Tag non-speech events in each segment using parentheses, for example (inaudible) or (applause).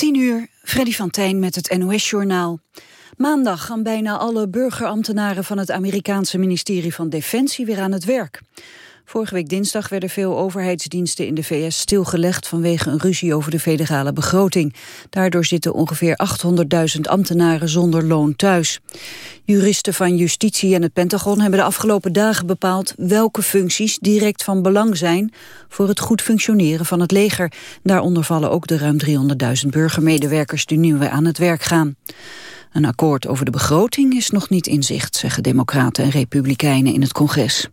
10 uur, Freddy van Tijn met het NOS-journaal. Maandag gaan bijna alle burgerambtenaren van het Amerikaanse ministerie van Defensie weer aan het werk. Vorige week dinsdag werden veel overheidsdiensten in de VS stilgelegd vanwege een ruzie over de federale begroting. Daardoor zitten ongeveer 800.000 ambtenaren zonder loon thuis. Juristen van Justitie en het Pentagon hebben de afgelopen dagen bepaald welke functies direct van belang zijn voor het goed functioneren van het leger. Daaronder vallen ook de ruim 300.000 burgermedewerkers die nu weer aan het werk gaan. Een akkoord over de begroting is nog niet in zicht, zeggen democraten en republikeinen in het congres.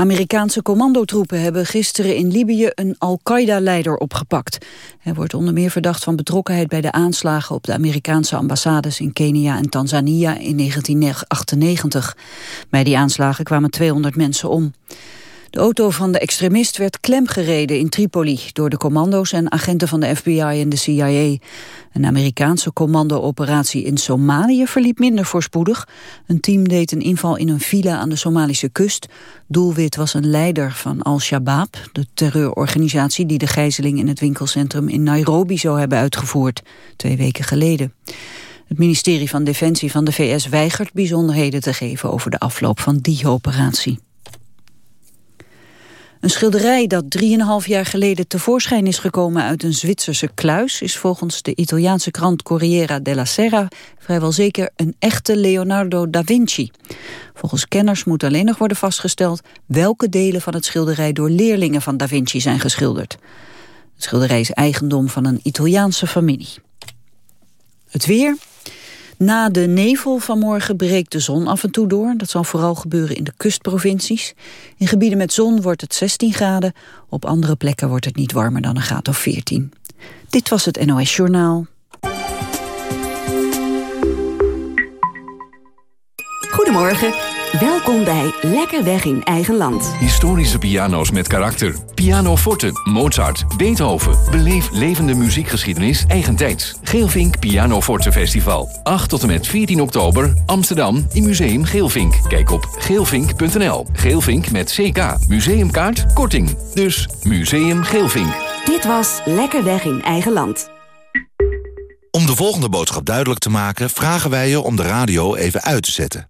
Amerikaanse commandotroepen hebben gisteren in Libië een Al-Qaeda-leider opgepakt. Hij wordt onder meer verdacht van betrokkenheid bij de aanslagen op de Amerikaanse ambassades in Kenia en Tanzania in 1998. Bij die aanslagen kwamen 200 mensen om. De auto van de extremist werd klemgereden in Tripoli... door de commando's en agenten van de FBI en de CIA. Een Amerikaanse commandooperatie in Somalië verliep minder voorspoedig. Een team deed een inval in een villa aan de Somalische kust. Doelwit was een leider van Al-Shabaab, de terreurorganisatie... die de gijzeling in het winkelcentrum in Nairobi zou hebben uitgevoerd, twee weken geleden. Het ministerie van Defensie van de VS weigert bijzonderheden te geven over de afloop van die operatie. Een schilderij dat 3,5 jaar geleden tevoorschijn is gekomen uit een Zwitserse kluis... is volgens de Italiaanse krant Corriera della Sera vrijwel zeker een echte Leonardo da Vinci. Volgens kenners moet alleen nog worden vastgesteld... welke delen van het schilderij door leerlingen van da Vinci zijn geschilderd. Het schilderij is eigendom van een Italiaanse familie. Het weer... Na de nevel van morgen breekt de zon af en toe door. Dat zal vooral gebeuren in de kustprovincies. In gebieden met zon wordt het 16 graden. Op andere plekken wordt het niet warmer dan een graad of 14. Dit was het NOS Journaal. Goedemorgen. Welkom bij Lekker Weg in Eigen Land. Historische piano's met karakter. Piano Forte, Mozart, Beethoven. Beleef levende muziekgeschiedenis eigentijds. Geelvink Piano Forte Festival. 8 tot en met 14 oktober, Amsterdam, in Museum Geelvink. Kijk op geelvink.nl. Geelvink met CK. Museumkaart, korting. Dus Museum Geelvink. Dit was Lekker Weg in Eigen Land. Om de volgende boodschap duidelijk te maken... vragen wij je om de radio even uit te zetten.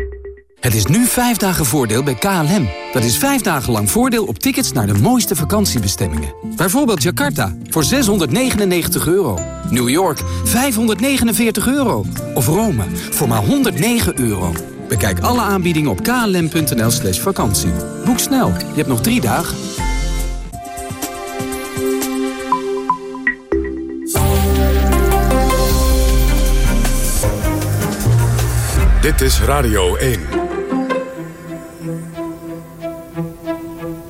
Het is nu vijf dagen voordeel bij KLM. Dat is vijf dagen lang voordeel op tickets naar de mooiste vakantiebestemmingen. Bijvoorbeeld Jakarta voor 699 euro. New York 549 euro. Of Rome voor maar 109 euro. Bekijk alle aanbiedingen op klm.nl slash vakantie. Boek snel, je hebt nog drie dagen. Dit is Radio 1.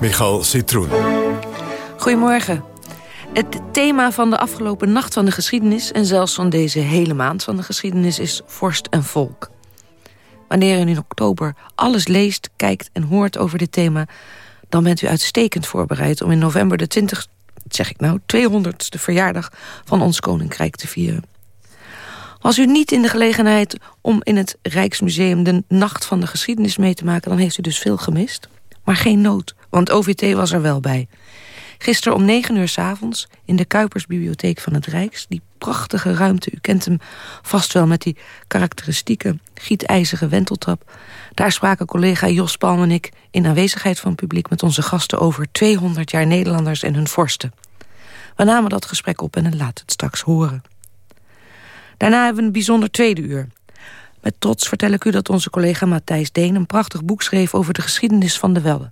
Michal Citroen. Goedemorgen. Het thema van de afgelopen nacht van de geschiedenis... en zelfs van deze hele maand van de geschiedenis is vorst en volk. Wanneer u in oktober alles leest, kijkt en hoort over dit thema... dan bent u uitstekend voorbereid om in november de 20, zeg ik nou, 200ste verjaardag van ons koninkrijk te vieren. Was u niet in de gelegenheid om in het Rijksmuseum de Nacht van de Geschiedenis mee te maken... dan heeft u dus veel gemist. Maar geen nood, want OVT was er wel bij. Gisteren om negen uur s avonds in de Kuipersbibliotheek van het Rijks. Die prachtige ruimte, u kent hem vast wel met die karakteristieke gietijzige wenteltrap. Daar spraken collega Jos Palm en ik in aanwezigheid van publiek... met onze gasten over 200 jaar Nederlanders en hun vorsten. We namen dat gesprek op en laten het straks horen. Daarna hebben we een bijzonder tweede uur. Met trots vertel ik u dat onze collega Matthijs Deen... een prachtig boek schreef over de geschiedenis van de Welle.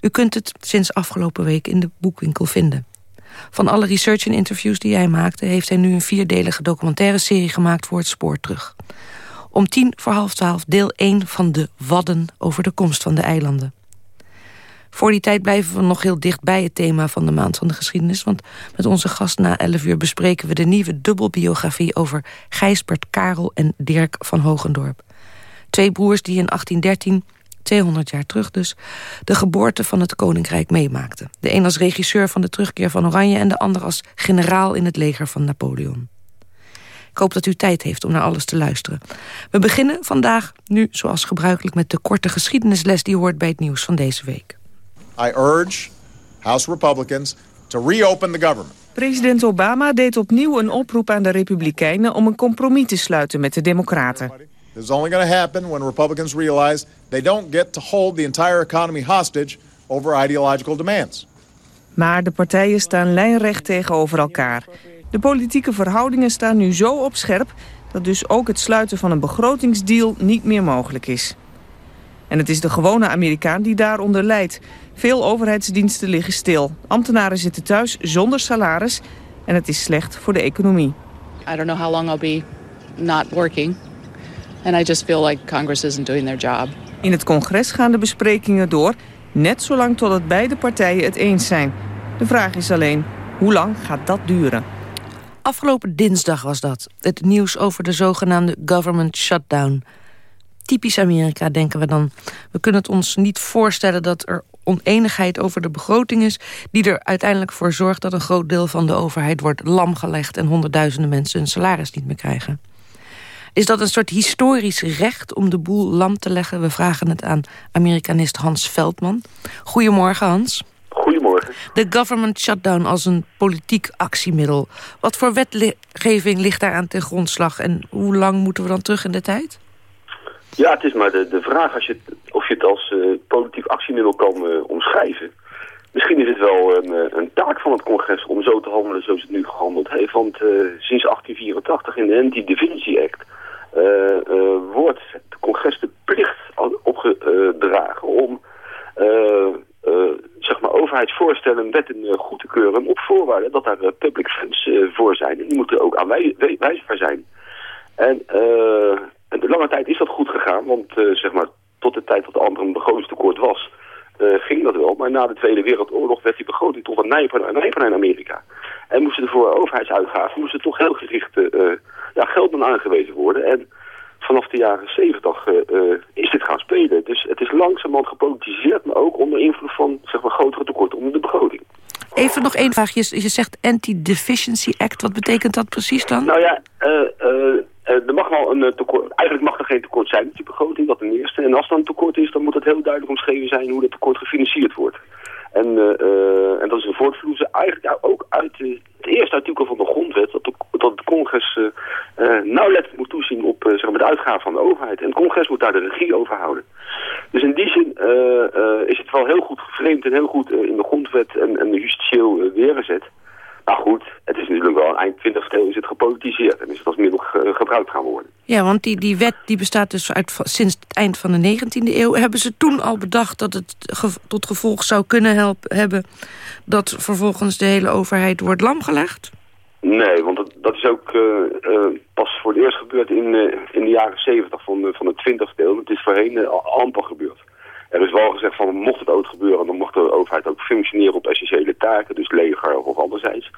U kunt het sinds afgelopen week in de boekwinkel vinden. Van alle research en interviews die hij maakte... heeft hij nu een vierdelige documentaire serie gemaakt voor het spoor terug. Om tien voor half twaalf deel 1 van de Wadden over de komst van de eilanden. Voor die tijd blijven we nog heel dicht bij het thema van de Maand van de Geschiedenis... want met onze gast na 11 uur bespreken we de nieuwe dubbelbiografie... over Gijsbert Karel en Dirk van Hogendorp. Twee broers die in 1813, 200 jaar terug dus... de geboorte van het Koninkrijk meemaakten. De een als regisseur van de terugkeer van Oranje... en de ander als generaal in het leger van Napoleon. Ik hoop dat u tijd heeft om naar alles te luisteren. We beginnen vandaag nu zoals gebruikelijk met de korte geschiedenisles... die hoort bij het nieuws van deze week. I urge House Republicans to reopen the government. President Obama deed opnieuw een oproep aan de Republikeinen om een compromis te sluiten met de Democraten. Is only going to happen when Republicans realize they don't get to hold the entire economy hostage over ideological demands. Maar de partijen staan lijnrecht tegenover elkaar. De politieke verhoudingen staan nu zo op scherp dat dus ook het sluiten van een begrotingsdeal niet meer mogelijk is. En het is de gewone Amerikaan die daaronder lijdt. Veel overheidsdiensten liggen stil. Ambtenaren zitten thuis zonder salaris en het is slecht voor de economie. I don't know how long I'll be not working. And I just feel like Congress isn't doing their job. In het congres gaan de besprekingen door, net zolang totdat beide partijen het eens zijn. De vraag is alleen, hoe lang gaat dat duren? Afgelopen dinsdag was dat. Het nieuws over de zogenaamde government shutdown. Typisch Amerika, denken we dan. We kunnen het ons niet voorstellen dat er oneenigheid over de begroting is... die er uiteindelijk voor zorgt dat een groot deel van de overheid wordt lamgelegd... en honderdduizenden mensen hun salaris niet meer krijgen. Is dat een soort historisch recht om de boel lam te leggen? We vragen het aan Amerikanist Hans Veldman. Goedemorgen, Hans. Goedemorgen. De government shutdown als een politiek actiemiddel. Wat voor wetgeving ligt daar aan ten grondslag... en hoe lang moeten we dan terug in de tijd? Ja, het is maar de, de vraag als je of je het als uh, politiek actiemiddel kan uh, omschrijven. Misschien is het wel een, uh, een, taak van het congres om zo te handelen zoals het nu gehandeld heeft. Want sinds 1884 in de Anti-Divinity Act wordt het congres de plicht opgedragen om zeg maar overheidsvoorstellen wetten goed te keuren op voorwaarde dat daar public funds voor zijn. En die moeten ook aanwijsbaar zijn. En en de lange tijd is dat goed gegaan, want zeg maar, tot de tijd dat de andere begrotingstekort was, ging dat wel. Maar na de Tweede Wereldoorlog werd die begroting toch wat nijper in Amerika. En moesten er voor overheidsuitgaven moesten toch heel gericht uh, ja, geld aan aangewezen worden. En vanaf de jaren 70 is dit gaan spelen. Dus het is langzamerhand gepolitiseerd, maar ook onder invloed van zeg maar, grotere tekorten onder de begroting. Even nog één vraag. Je, je zegt Anti-Deficiency Act. Wat betekent dat precies dan? Nou ja, uh, er mag wel een tekort, eigenlijk mag er geen tekort zijn met die begroting, dat ten eerste. En als er een tekort is, dan moet het heel duidelijk omschreven zijn hoe dat tekort gefinancierd wordt. En, uh, en dat is een voortvloeze eigenlijk ook uit het eerste artikel van de grondwet, dat, de, het congres nauwlettend moet toezien op zeg maar de uitgaven van de overheid. En het congres moet daar de regie over houden. Dus in die zin is het wel heel goed geframed en heel goed in de grondwet en, en justitieel weergezet. Nou goed, het is natuurlijk wel eind 20 eeuw is het gepolitiseerd en is het als middel ge gebruikt gaan worden. Ja, want die, die wet die bestaat dus uit, sinds het eind van de 19e eeuw. Hebben ze toen al bedacht dat het tot gevolg zou kunnen helpen, hebben... dat vervolgens de hele overheid wordt lamgelegd? Nee, want dat, dat is ook uh, uh, pas voor het eerst gebeurd in, uh, in de jaren 70 van, van de 20e eeuw. Het is voorheen amper gebeurd. Er is wel gezegd van mocht het ooit gebeuren, dan mocht de overheid ook functioneren op essentiële taken, dus leger of anderzijds.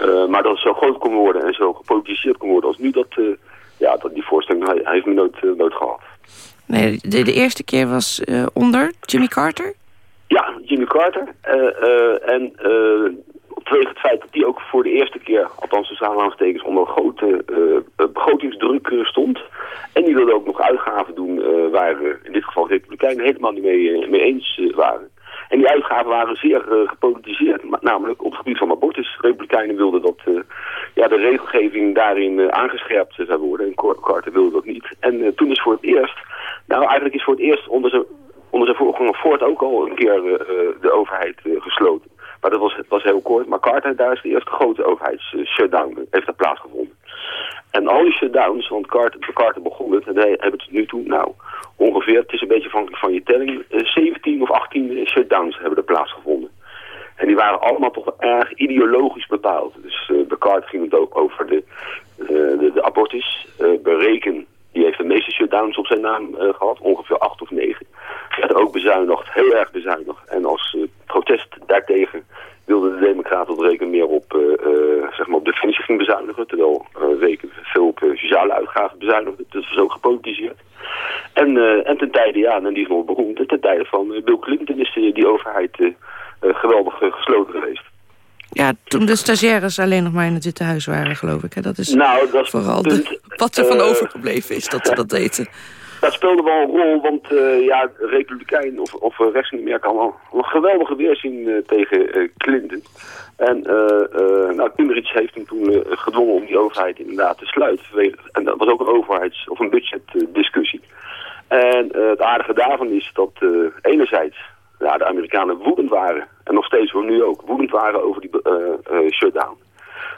Uh, maar dat het zo groot kon worden en zo gepolitiseerd kon worden als nu, dat, uh, ja, dat die voorstelling hij, heeft me nooit, uh, nooit gehad. Nee, de, de eerste keer was onder Jimmy Carter? Ja, Jimmy Carter. en vanwege het feit dat die ook voor de eerste keer, althans de aanhalingstekens, onder grote uh, begrotingsdruk uh, stond. En die wilde ook nog uitgaven doen uh, waar in dit geval de Republikeinen helemaal niet mee, mee eens waren. En die uitgaven waren zeer gepolitiseerd, namelijk op het gebied van abortus. Republikeinen wilden dat ja, de regelgeving daarin aangescherpt zou worden. En Carter wilde dat niet. En toen is voor het eerst, nou eigenlijk is voor het eerst onder zijn, onder zijn voorganger Ford ook al een keer de overheid gesloten. Maar dat was, heel kort. Maar Carter, daar is de eerste grote overheidsshutdown, heeft daar plaatsgevonden. En al die shutdowns, want Carter, Carter begon het, en hij hebben het nu toe, nou, ongeveer, het is een beetje afhankelijk van je telling, 17 eh, of 18 shutdowns hebben er plaatsgevonden. En die waren allemaal toch erg ideologisch bepaald. Dus uh, Carter ging het ook over de, uh, de, de, abortus. Bereken, die heeft de meeste shutdowns op zijn naam gehad, ongeveer 8 of 9. Werd ook bezuinigd, heel erg bezuinigd. En als protest daartegen wilden de democraten tot reken meer op, zeg maar op defensie ging bezuinigen. Terwijl Reken veel op sociale uitgaven bezuinigde. Dus dat is ook gepolitiseerd. En, en ten tijde, ja, en die is nog beroemd, ten tijde van Bill Clinton is die overheid geweldig gesloten geweest. Ja, toen de stagiaires alleen nog maar in het Witte Huis waren, geloof ik. Hè? Dat is nou, dat is vooral de, (laughs) wat er van overgebleven is, dat ze dat (laughs) weten. Dat speelde wel een rol, want uh, ja, Republikein of, of rechts niet meer kan wel een geweldige weerzien uh, tegen Clinton. En nou, Kimbrich heeft hem toen gedwongen om die overheid inderdaad te sluiten. En dat was ook een overheids- of een budgetdiscussie. En het aardige daarvan is dat enerzijds ja, de Amerikanen woedend waren, en nog steeds voor nu ook, woedend waren over die shutdown.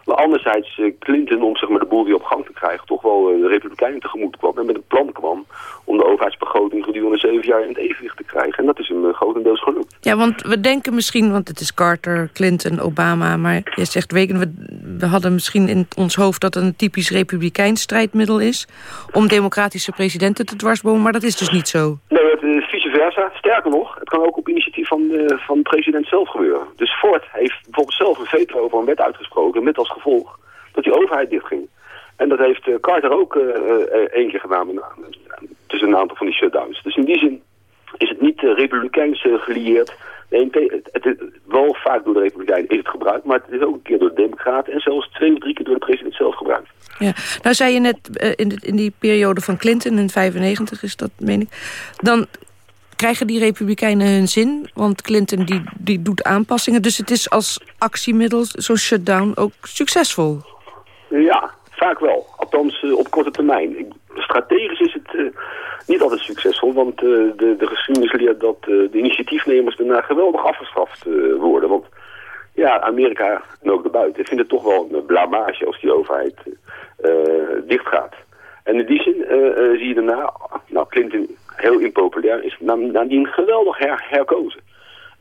Maar anderzijds uh, Clinton, om zeg maar, de boel weer op gang te krijgen, toch wel uh, de Republikeinen tegemoet kwam. En met een plan kwam om de overheidsbegroting gedurende zeven jaar in het evenwicht te krijgen. En dat is hem uh, grotendeels gelukt. Ja, want we denken misschien, want het is Carter, Clinton, Obama. Maar je zegt, weken, we, we hadden misschien in ons hoofd dat het een typisch republikeins strijdmiddel is. Om democratische presidenten te dwarsbomen, maar dat is dus niet zo. Nee, het is versa. Sterker nog, het kan ook op initiatief van de, van de president zelf gebeuren. Dus Ford heeft bijvoorbeeld zelf een veto over een wet uitgesproken met als gevolg dat die overheid dichtging. En dat heeft uh, Carter ook uh, één keer gedaan tussen een aantal van die shutdowns. Dus in die zin is het niet republikeins gelieerd. Nee, het, wel vaak door de republikeinen is het gebruikt, maar het is ook een keer door de democraten en zelfs twee of drie keer door de president zelf gebruikt. Ja, nou zei je net in, in die periode van Clinton in 95 is dat, meen ik, dan krijgen die republikeinen hun zin? Want Clinton die, die doet aanpassingen. Dus het is als actiemiddel, zo'n shutdown, ook succesvol. Ja, vaak wel. Althans uh, op korte termijn. Strategisch is het uh, niet altijd succesvol. Want uh, de, de geschiedenis leert dat de initiatiefnemers daarna geweldig afgestraft worden. Want ja, Amerika en ook de buiten vinden het toch wel een blamage als die overheid dichtgaat. En in die zin zie je daarna, nou Clinton heel impopulair, is nadien geweldig her herkozen.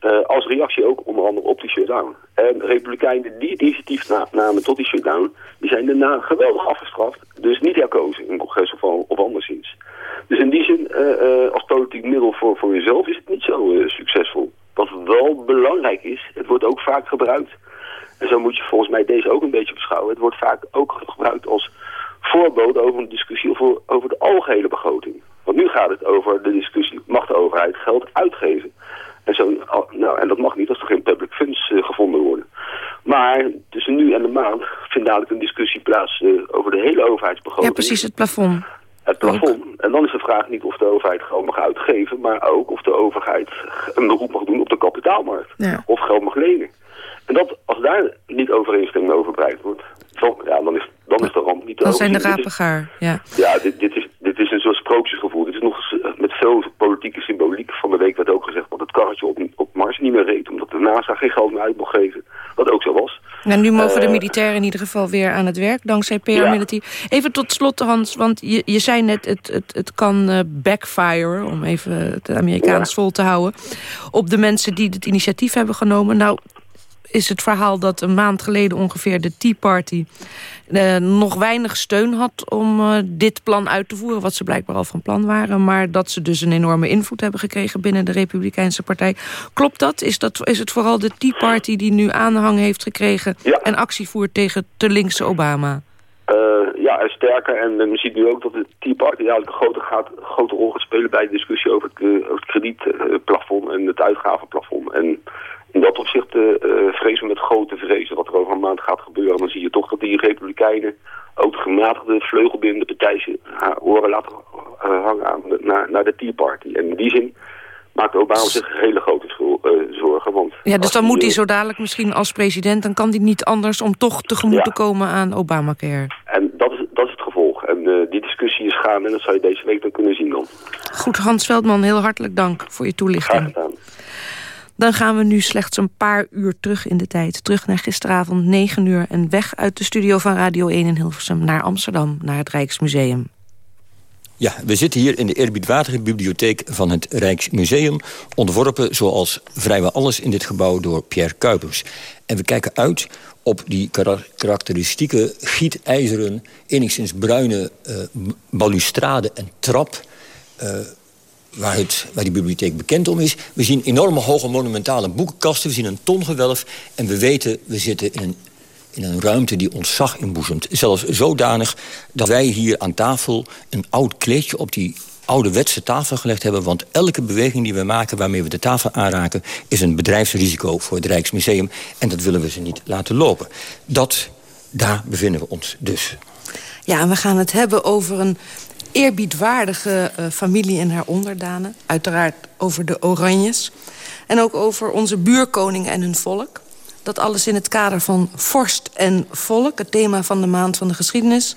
Uh, als reactie ook onder andere op die shutdown. En republikeinen die het initiatief na namen tot die shutdown, die zijn daarna geweldig afgestraft. Dus niet herkozen in congres of, of anderszins. Dus in die zin, uh, uh, als politiek middel voor, voor jezelf is het niet zo succesvol. Wat wel belangrijk is, het wordt ook vaak gebruikt. En zo moet je volgens mij deze ook een beetje beschouwen. Het wordt vaak ook gebruikt als voorbode over een discussie over, over de algehele begroting. Want nu gaat het over de discussie, mag de overheid geld uitgeven? En, zo, nou, en dat mag niet als er geen public funds uh, gevonden worden. Maar tussen nu en de maand vindt dadelijk een discussie plaats uh, over de hele overheidsbegroting. Ja, precies, het plafond. Het plafond. Ook. En dan is de vraag niet of de overheid geld mag uitgeven, maar ook of de overheid een beroep mag doen op de kapitaalmarkt. Ja. Of geld mag lenen. En dat, als daar niet overeenstemming over bereikt wordt, dan, ja, dan, is, dan is de ramp niet te Dan zijn de rapen gaar, ja. Ja, dit, dit, is, dit is een soort sprookjesgevoel. Dit is nog met veel politieke symboliek. Van de week werd ook gezegd dat het karretje op, op Mars niet meer reed. Omdat de NASA geen geld meer uit mocht geven. Wat ook zo was. En nu mogen de militairen in ieder geval weer aan het werk. Dankzij PR ja. Military. Even tot slot Hans. Want je, je zei net het, het, het kan uh, backfire. Om even het Amerikaans ja. vol te houden. Op de mensen die het initiatief hebben genomen. Nou is het verhaal dat een maand geleden ongeveer de Tea Party... Uh, nog weinig steun had om uh, dit plan uit te voeren... wat ze blijkbaar al van plan waren... maar dat ze dus een enorme invloed hebben gekregen binnen de Republikeinse Partij. Klopt dat? Is, dat, is het vooral de Tea Party die nu aanhang heeft gekregen... Ja. en actie voert tegen de linkse Obama? Uh, ja, en sterker. En men ziet nu ook dat de Tea Party eigenlijk een grote, gaat, grote rol gaat spelen... bij de discussie over het, over het kredietplafond en het uitgavenplafond... En in dat opzicht uh, vrezen we met grote vrezen wat er over een maand gaat gebeuren. Dan zie je toch dat die republikeinen ook de gematigde vleugelbindende partij haar oren laten hangen aan, naar, naar de Tea Party. En in die zin maakt Obama zich hele grote zorgen. Ja, dus dan moet hij eh, zo dadelijk misschien als president... dan kan hij niet anders om toch tegemoet Ja. te komen aan Obamacare. En dat is, dat is het gevolg. En eh, die discussie is gaande en dat zou je deze week dan kunnen zien dan. Goed, Hans Veldman, heel hartelijk dank voor je toelichting. Dan gaan we nu slechts een paar uur terug in de tijd. Terug naar gisteravond 9 uur en weg uit de studio van Radio 1 in Hilversum... naar Amsterdam, naar het Rijksmuseum. Ja, we zitten hier in de eerbiedwaardige bibliotheek van het Rijksmuseum... ontworpen zoals vrijwel alles in dit gebouw door Pierre Kuipers. En we kijken uit op die kara- karakteristieke gietijzeren... enigszins bruine eh, balustrade en trap... eh, waar, het, waar die bibliotheek bekend om is. We zien enorme hoge monumentale boekenkasten. We zien een tongewelf. En we weten, we zitten in een, in een ruimte die ontzag inboezemt. Zelfs zodanig dat wij hier aan tafel een oud kleedje op die ouderwetse tafel gelegd hebben. Want elke beweging die we maken waarmee we de tafel aanraken... is een bedrijfsrisico voor het Rijksmuseum. En dat willen we ze niet laten lopen. Dat, daar bevinden we ons dus. Ja, en we gaan het hebben over een eerbiedwaardige eh, familie en haar onderdanen. Uiteraard over de Oranjes. En ook over onze buurkoningen en hun volk. Dat alles in het kader van vorst en volk, het thema van de maand van de geschiedenis.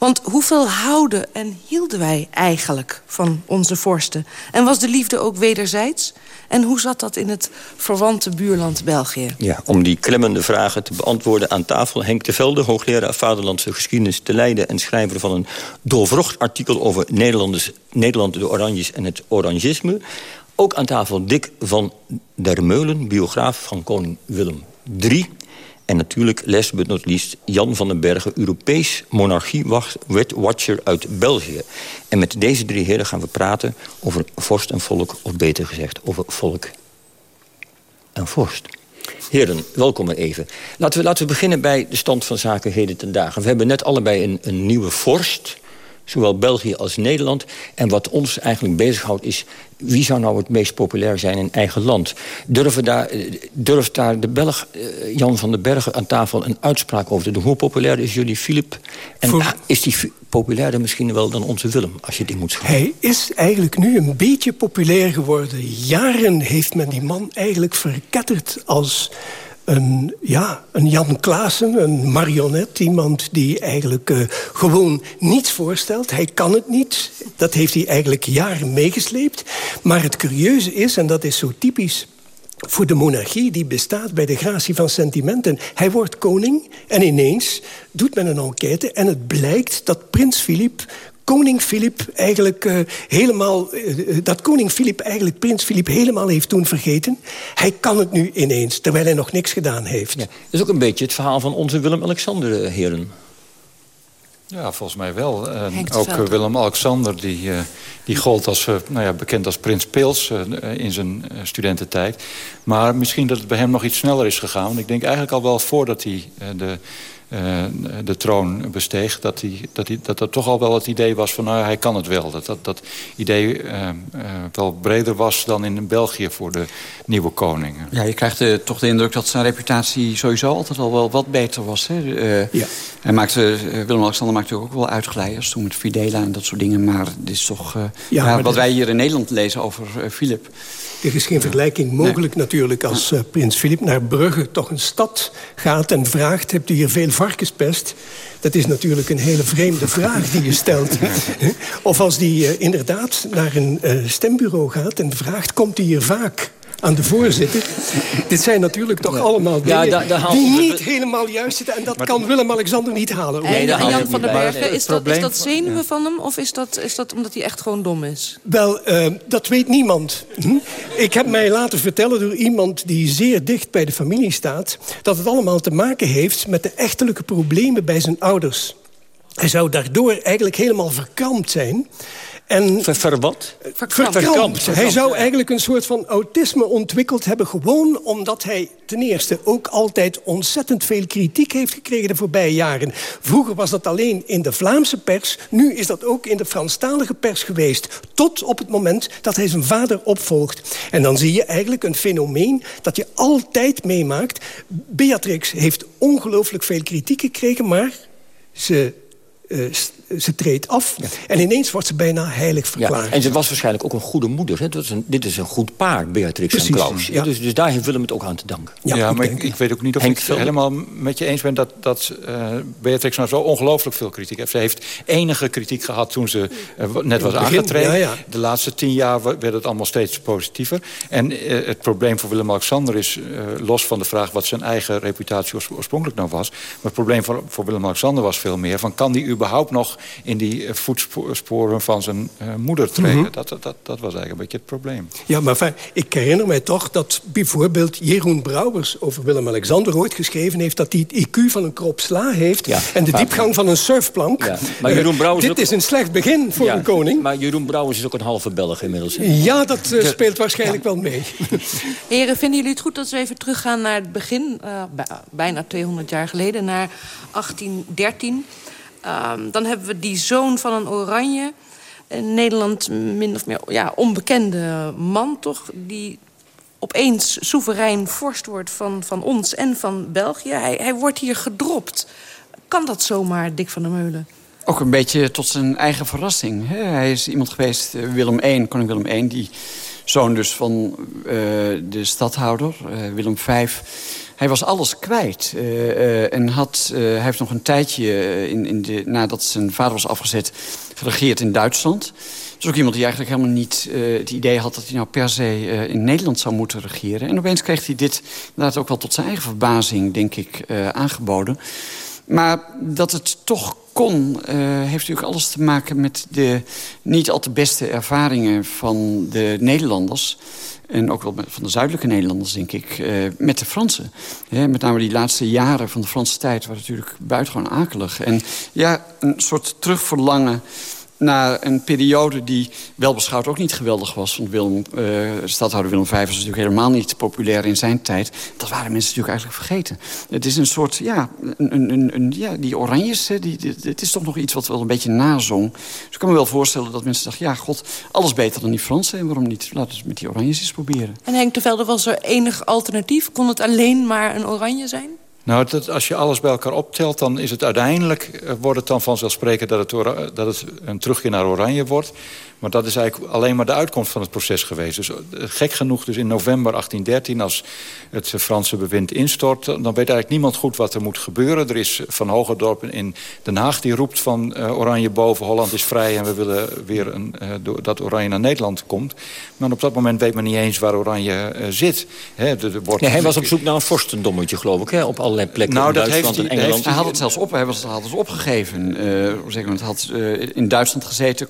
Want hoeveel houden en hielden wij eigenlijk van onze vorsten? En was de liefde ook wederzijds? En hoe zat dat in het verwante buurland België? Ja, om die klemmende vragen te beantwoorden aan tafel... Henk de Velde, hoogleraar Vaderlandse geschiedenis te Leiden... en schrijver van een doorvrocht artikel over Nederlanders, Nederland, de Oranjes en het Orangisme. Ook aan tafel Dick van der Meulen, biograaf van koning Willem III... En natuurlijk, last but not least, Jan van den Bergen... Europees monarchie-watcher uit België. En met deze drie heren gaan we praten over vorst en volk... of beter gezegd, over volk en vorst. Heren, welkom even. Laten we, laten we beginnen bij de stand van zaken heden dagen. We hebben net allebei een, een nieuwe vorst... zowel België als Nederland. En wat ons eigenlijk bezighoudt is... wie zou nou het meest populair zijn in eigen land? Durven daar, eh, durft daar de Belg eh, Jan van den Bergen aan tafel een uitspraak over te doen? Hoe populair is jullie Filip? En ah, is die populairder misschien wel dan onze Willem... als je die moet schatten? Hij is eigenlijk nu een beetje populair geworden. Jaren heeft men die man eigenlijk verketterd als een, ja, een Jan Klaassen, een marionet. Iemand die eigenlijk eh, gewoon niets voorstelt. Hij kan het niet. Dat heeft hij eigenlijk jaren meegesleept. Maar het curieuze is, en dat is zo typisch voor de monarchie die bestaat bij de gratie van sentimenten. Hij wordt koning en ineens doet men een enquête... en het blijkt dat prins Filip koning Filip eigenlijk uh, helemaal... Uh, dat koning Filip eigenlijk prins Filip helemaal heeft toen vergeten. Hij kan het nu ineens, terwijl hij nog niks gedaan heeft. Ja, dat is ook een beetje het verhaal van onze Willem-Alexander, eh, heren. Ja, volgens mij wel. En ook uh, Willem-Alexander, die, uh, die gold als, uh, nou ja, bekend als prins Pils in zijn studententijd. Maar misschien dat het bij hem nog iets sneller is gegaan. Want ik denk eigenlijk al wel voordat hij de, de troon besteeg... Dat, hij, dat, hij, dat er toch al wel het idee was van, nou, hij kan het wel. Dat dat, dat idee wel breder was dan in België voor de nieuwe koning. Ja, je krijgt toch de indruk dat zijn reputatie sowieso altijd al wel wat beter was. Hè? ja. Hij maakte, Willem-Alexander maakte ook wel uitgeleiders toen met Fidela en dat soort dingen. Maar dit is toch uh, ja, wat wij hier in Nederland lezen over Filip. Er is geen vergelijking mogelijk nee. natuurlijk als uh, prins Filip naar Brugge toch een stad gaat en vraagt... hebt u hier veel varkenspest? Dat is natuurlijk een hele vreemde vraag die je stelt. of als die inderdaad naar een stembureau gaat en vraagt... komt u hier vaak? Aan de voorzitter. Dit zijn natuurlijk toch ja. allemaal dingen ja, da, da die niet helemaal juist zitten. En dat maar kan Willem-Alexander niet halen. En, en Jan van den Bergen, is dat, is dat zenuwen ja. van hem? Of is dat, is dat omdat hij echt gewoon dom is? Wel, uh, dat weet niemand. Hm? Ik heb mij laten vertellen door iemand die zeer dicht bij de familie staat... dat het allemaal te maken heeft met de echtelijke problemen bij zijn ouders. Hij zou daardoor eigenlijk helemaal verkrampt zijn... En ver, ver wat? Verkrampt. Verkrampt. Hij zou eigenlijk een soort van autisme ontwikkeld hebben... gewoon omdat hij ten eerste ook altijd ontzettend veel kritiek heeft gekregen... de voorbije jaren. Vroeger was dat alleen in de Vlaamse pers. Nu is dat ook in de Franstalige pers geweest. Tot op het moment dat hij zijn vader opvolgt. En dan zie je eigenlijk een fenomeen dat je altijd meemaakt. Beatrix heeft ongelooflijk veel kritiek gekregen... maar ze... Uh, ze treedt af. En ineens wordt ze bijna heilig verklaard. Ja, en ze was waarschijnlijk ook een goede moeder. Hè? Dat is een, dit is een goed paar, Beatrix en Klaus. Ja. Dus, dus daar heeft Willem het ook aan te danken. Ja, maar ik, ik, weet ook niet of Henk ik het helemaal met je eens ben... dat, dat uh, Beatrix nou zo ongelooflijk veel kritiek heeft. Ze heeft enige kritiek gehad toen ze uh, net was aangetreden. De laatste tien jaar werd het allemaal steeds positiever. En uh, het probleem voor Willem-Alexander is... los van de vraag wat zijn eigen reputatie oorspronkelijk nou was... maar het probleem voor, voor Willem-Alexander was veel meer... van kan die überhaupt nog in die voetsporen van zijn moeder treden? Mhm. dat, dat, dat was eigenlijk een beetje het probleem. Ja, maar fijn, ik herinner mij toch dat bijvoorbeeld Jeroen Brouwers... over Willem-Alexander ooit geschreven heeft... dat hij het IQ van een krop sla heeft... en de diepgang van een surfplank. Ja, maar Jeroen Brouwers dit is een slecht begin voor een koning. Maar Jeroen Brouwers is ook een halve Belg inmiddels. Ja, dat uh, speelt waarschijnlijk wel mee. (laughs) Heren, vinden jullie het goed dat we even teruggaan naar het begin... Uh, bijna 200 jaar geleden, naar 1813... Um, dan hebben we die zoon van een oranje Nederland min of meer ja, onbekende man, toch? Die opeens soeverein vorst wordt van, van ons en van België. Hij, hij wordt hier gedropt. Kan dat zomaar, Dick van der Meulen? Ook een beetje tot zijn eigen verrassing. Hè? Hij is iemand geweest, eh, Willem I, koning Willem I... die zoon dus van uh, de stadhouder, uh, Willem V... Hij was alles kwijt. Uh, uh, en had, hij heeft nog een tijdje, in, in de, nadat zijn vader was afgezet... geregeerd in Duitsland. Dus ook iemand die eigenlijk helemaal niet het idee had... dat hij nou per se in Nederland zou moeten regeren. En opeens kreeg hij dit inderdaad ook wel tot zijn eigen verbazing, denk ik, aangeboden. Maar dat het toch kon, uh, heeft natuurlijk alles te maken met de niet al te beste ervaringen van de Nederlanders. En ook wel van de zuidelijke Nederlanders, denk ik, uh, met de Fransen. met name die laatste jaren van de Franse tijd waren natuurlijk buitengewoon akelig. En ja, een soort terugverlangen naar een periode die wel beschouwd ook niet geweldig was. Want Willem, uh, stadhouder Willem V was natuurlijk helemaal niet populair in zijn tijd. Dat waren mensen natuurlijk eigenlijk vergeten. Het is een soort, ja, een, een, een, ja die oranjes, die, het is toch nog iets wat wel een beetje nazong. Dus ik kan me wel voorstellen dat mensen dachten... ja, god, alles beter dan die Fransen. En waarom niet? Laten we het met die oranjes eens proberen. En Henk de Velde, was er enig alternatief? Kon het alleen maar een oranje zijn? Nou, dat, als je alles bij elkaar optelt, dan is het uiteindelijk... Eh, wordt het dan vanzelfsprekend dat het, dat het een terugkeer naar oranje wordt. Maar dat is eigenlijk alleen maar de uitkomst van het proces geweest. Dus eh, gek genoeg, dus in november 1813, als het Franse bewind instort... dan weet eigenlijk niemand goed wat er moet gebeuren. Er is Van Hogerdorp in Den Haag die roept van uh, oranje boven, Holland is vrij... en we willen weer een, uh, dat oranje naar Nederland komt. Maar op dat moment weet men niet eens waar oranje uh, zit. He, de, wordt... nee, hij was op zoek naar een vorstendommetje, geloof ik, hè? op allerlei plekken nou, in Duitsland en Engeland. Hij had het zelfs op, hij was, had het opgegeven. Uh, het had in Duitsland gezeten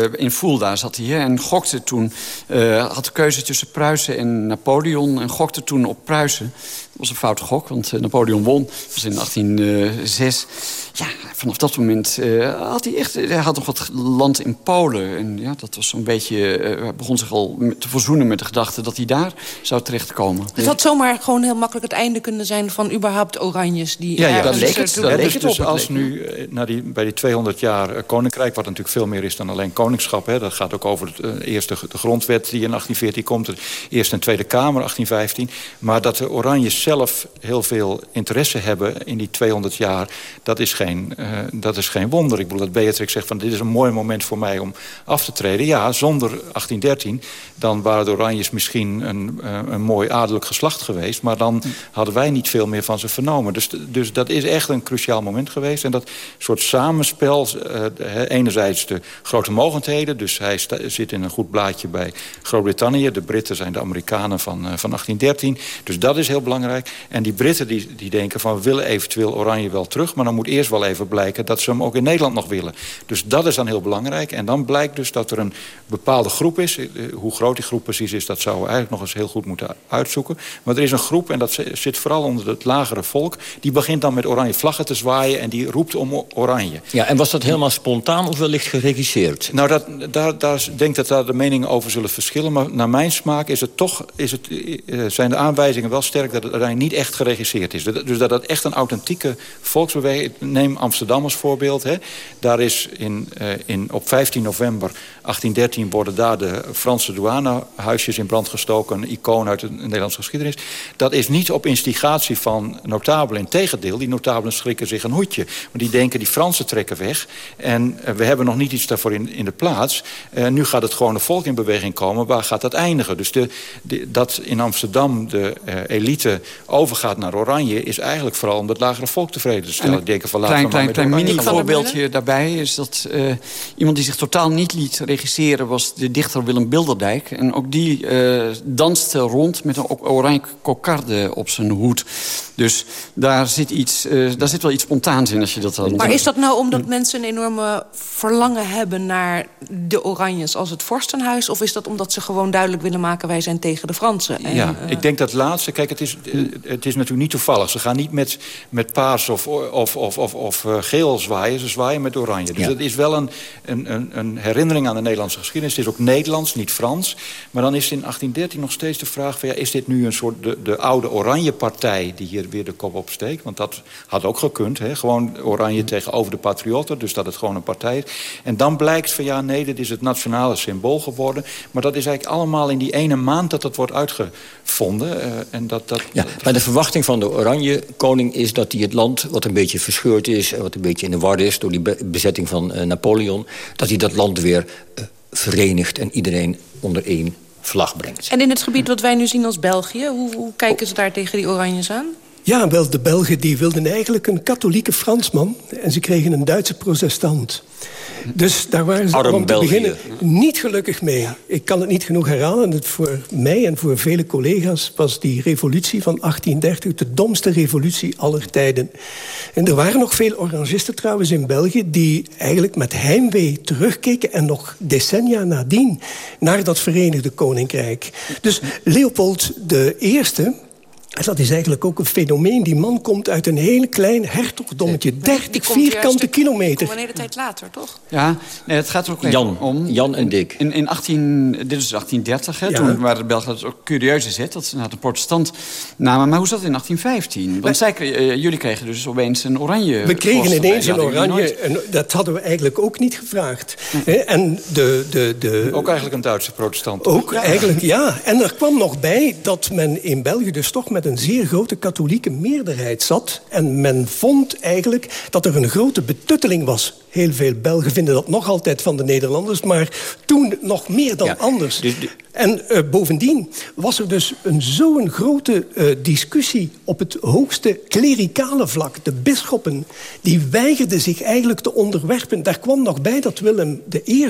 uh, in Fulda zat hij en gokte toen... Uh, had de keuze tussen Pruisen en Napoleon... en gokte toen op Pruisen. Dat was een foute gok, want Napoleon won. Dat was in 1806 ja, vanaf dat moment uh, had hij echt... Hij had nog wat land in Polen. En ja, dat was zo'n beetje... Uh, begon zich al te verzoenen met de gedachte dat hij daar zou terechtkomen. Het had zomaar gewoon heel makkelijk het einde kunnen zijn... van überhaupt Oranjes die... Ja, ja dat leek het. Dat leek dus, dus als nu naar die, bij die 200 jaar koninkrijk... wat natuurlijk veel meer is dan alleen koningschap... Hè, dat gaat ook over het, eerste de grondwet die in 1814 komt... de Eerste en Tweede Kamer, 1815. Maar dat de Oranjes zelf heel veel interesse hebben in die 200 jaar... dat is geen, uh, dat is geen wonder. Ik bedoel dat Beatrix zegt van dit is een mooi moment voor mij om af te treden. Ja, zonder 1813 dan waren de Oranjes misschien een, uh, een mooi adellijk geslacht geweest. Maar dan hadden wij niet veel meer van ze vernomen. Dus, dus dat is echt een cruciaal moment geweest. En dat soort samenspel, uh, enerzijds de grote mogendheden. Dus hij zit in een goed blaadje bij Groot-Brittannië. De Britten zijn de Amerikanen van, van 1813. Dus dat is heel belangrijk. En die Britten die, die denken van we willen eventueel Oranje wel terug. Maar dan moet eerst wel even blijken dat ze hem ook in Nederland nog willen. Dus dat is dan heel belangrijk. En dan blijkt dus dat er een bepaalde groep is. Eh, hoe groot die groep precies is, dat zouden we eigenlijk nog eens heel goed moeten uitzoeken. Maar er is een groep, en dat zit vooral onder het lagere volk... die begint dan met oranje vlaggen te zwaaien en die roept om oranje. Ja, en was dat helemaal spontaan of wellicht geregisseerd? Nou, dat, daar, daar denk dat daar de meningen over zullen verschillen. Maar naar mijn smaak is het toch, is het, eh, zijn de aanwijzingen wel sterk... dat het niet echt geregisseerd is. Dus dat het echt een authentieke volksbeweging... Neem Amsterdam als voorbeeld. Hè. Daar is in, uh, in, op 15 november 1813 worden daar de Franse douanehuisjes in brand gestoken. Een icoon uit de Nederlandse geschiedenis. Dat is niet op instigatie van notabelen. Integendeel, die notabelen schrikken zich een hoedje. Want die denken, die Fransen trekken weg. En uh, we hebben nog niet iets daarvoor in, in de plaats. Uh, nu gaat het gewoon de volk in beweging komen. Waar gaat dat eindigen? Dus de, dat in Amsterdam de elite overgaat naar Oranje... is eigenlijk vooral om het lagere volk tevreden te stellen. Denken van, klein klein, klein mini-voorbeeldje daarbij is dat uh, iemand die zich totaal niet liet regisseren... was de dichter Willem Bilderdijk. En ook die uh, danste rond met een oranje kokarde op zijn hoed. Dus daar zit, iets, uh, daar zit wel iets spontaans in als je dat dan... Maar is dat nou omdat mensen een enorme verlangen hebben... naar de Oranjes als het vorstenhuis? Of is dat omdat ze gewoon duidelijk willen maken... wij zijn tegen de Fransen? En, ja, ik denk dat laatste... Kijk, het is, het is natuurlijk niet toevallig. Ze gaan niet met, met paars of, of, of, of, of geel zwaaien. Ze zwaaien met oranje. Dus ja. dat is wel een, een, een, herinnering aan de Nederlandse geschiedenis. Het is ook Nederlands, niet Frans. Maar dan is in 1813 nog steeds de vraag... Van, ja, is dit nu een soort de, de oude oranje partij... die hier weer de kop opsteekt? Want dat had ook gekund. Hè? Gewoon oranje tegenover de patriotten. Dus dat het gewoon een partij is. En dan blijkt van ja, nee, dit is het nationale symbool geworden. Maar dat is eigenlijk allemaal in die ene maand dat het wordt uitgevonden. Uh, en dat, dat, ja, maar de verwachting van de oranje koning is dat hij het land... wat een beetje verscheurd is, wat een beetje in de war is... door die bezetting van uh, Napoleon... dat hij dat land weer uh, verenigt en iedereen onder één vlag brengt. En in het gebied wat wij nu zien als België... hoe, hoe kijken ze daar tegen die oranjes aan? Ja, wel, de Belgen die wilden eigenlijk een katholieke Fransman... en ze kregen een Duitse protestant. Dus daar waren ze Arm om te België. beginnen niet gelukkig mee. Ik kan het niet genoeg herhalen. Het voor mij en voor vele collega's was die revolutie van 1830... de domste revolutie aller tijden. En er waren nog veel orangisten trouwens in België... die eigenlijk met heimwee terugkeken... en nog decennia nadien naar dat Verenigde Koninkrijk. Dus Leopold de Eerste en dat is eigenlijk ook een fenomeen. Die man komt uit een heel klein hertogdommetje. 30 vierkante kilometer. een hele tijd later, toch? Ja, nee, het gaat er ook Jan, om. Jan en Dick. In, in 18, dit is 1830, hè, Ja. toen waren de Belgen het ook curieus zet... dat ze naar de protestant namen. Maar hoe zat het in 1815? Want zij, eh, jullie kregen dus opeens een oranje... We kregen ineens een oranje. En dat hadden we eigenlijk ook niet gevraagd. Hè, En de, de, de, Ook eigenlijk een Duitse protestant. Ook eigenlijk, ja. En er kwam nog bij dat men in België dus toch met een zeer grote katholieke meerderheid zat. En men vond eigenlijk dat er een grote betutteling was. Heel veel Belgen vinden dat nog altijd van de Nederlanders, maar toen nog meer dan anders. dus de- En eh, bovendien was er dus een zo'n grote eh, discussie op het hoogste klerikale vlak. De bisschoppen die weigerden zich eigenlijk te onderwerpen. Daar kwam nog bij dat Willem I,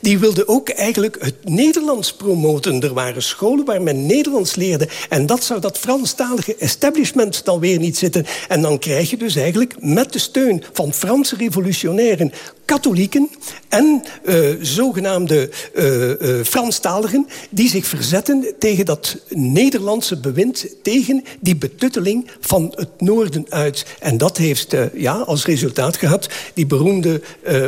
die wilde ook eigenlijk het Nederlands promoten. Er waren scholen waar men Nederlands leerde. En dat zou dat Franstalige establishment dan weer niet zitten. En dan krijg je dus eigenlijk met de steun van Franse revolutionairen second katholieken en eh, zogenaamde eh, Franstaligen... die zich verzetten tegen dat Nederlandse bewind... tegen die betutteling van het noorden uit. En dat heeft ja, als resultaat gehad die beroemde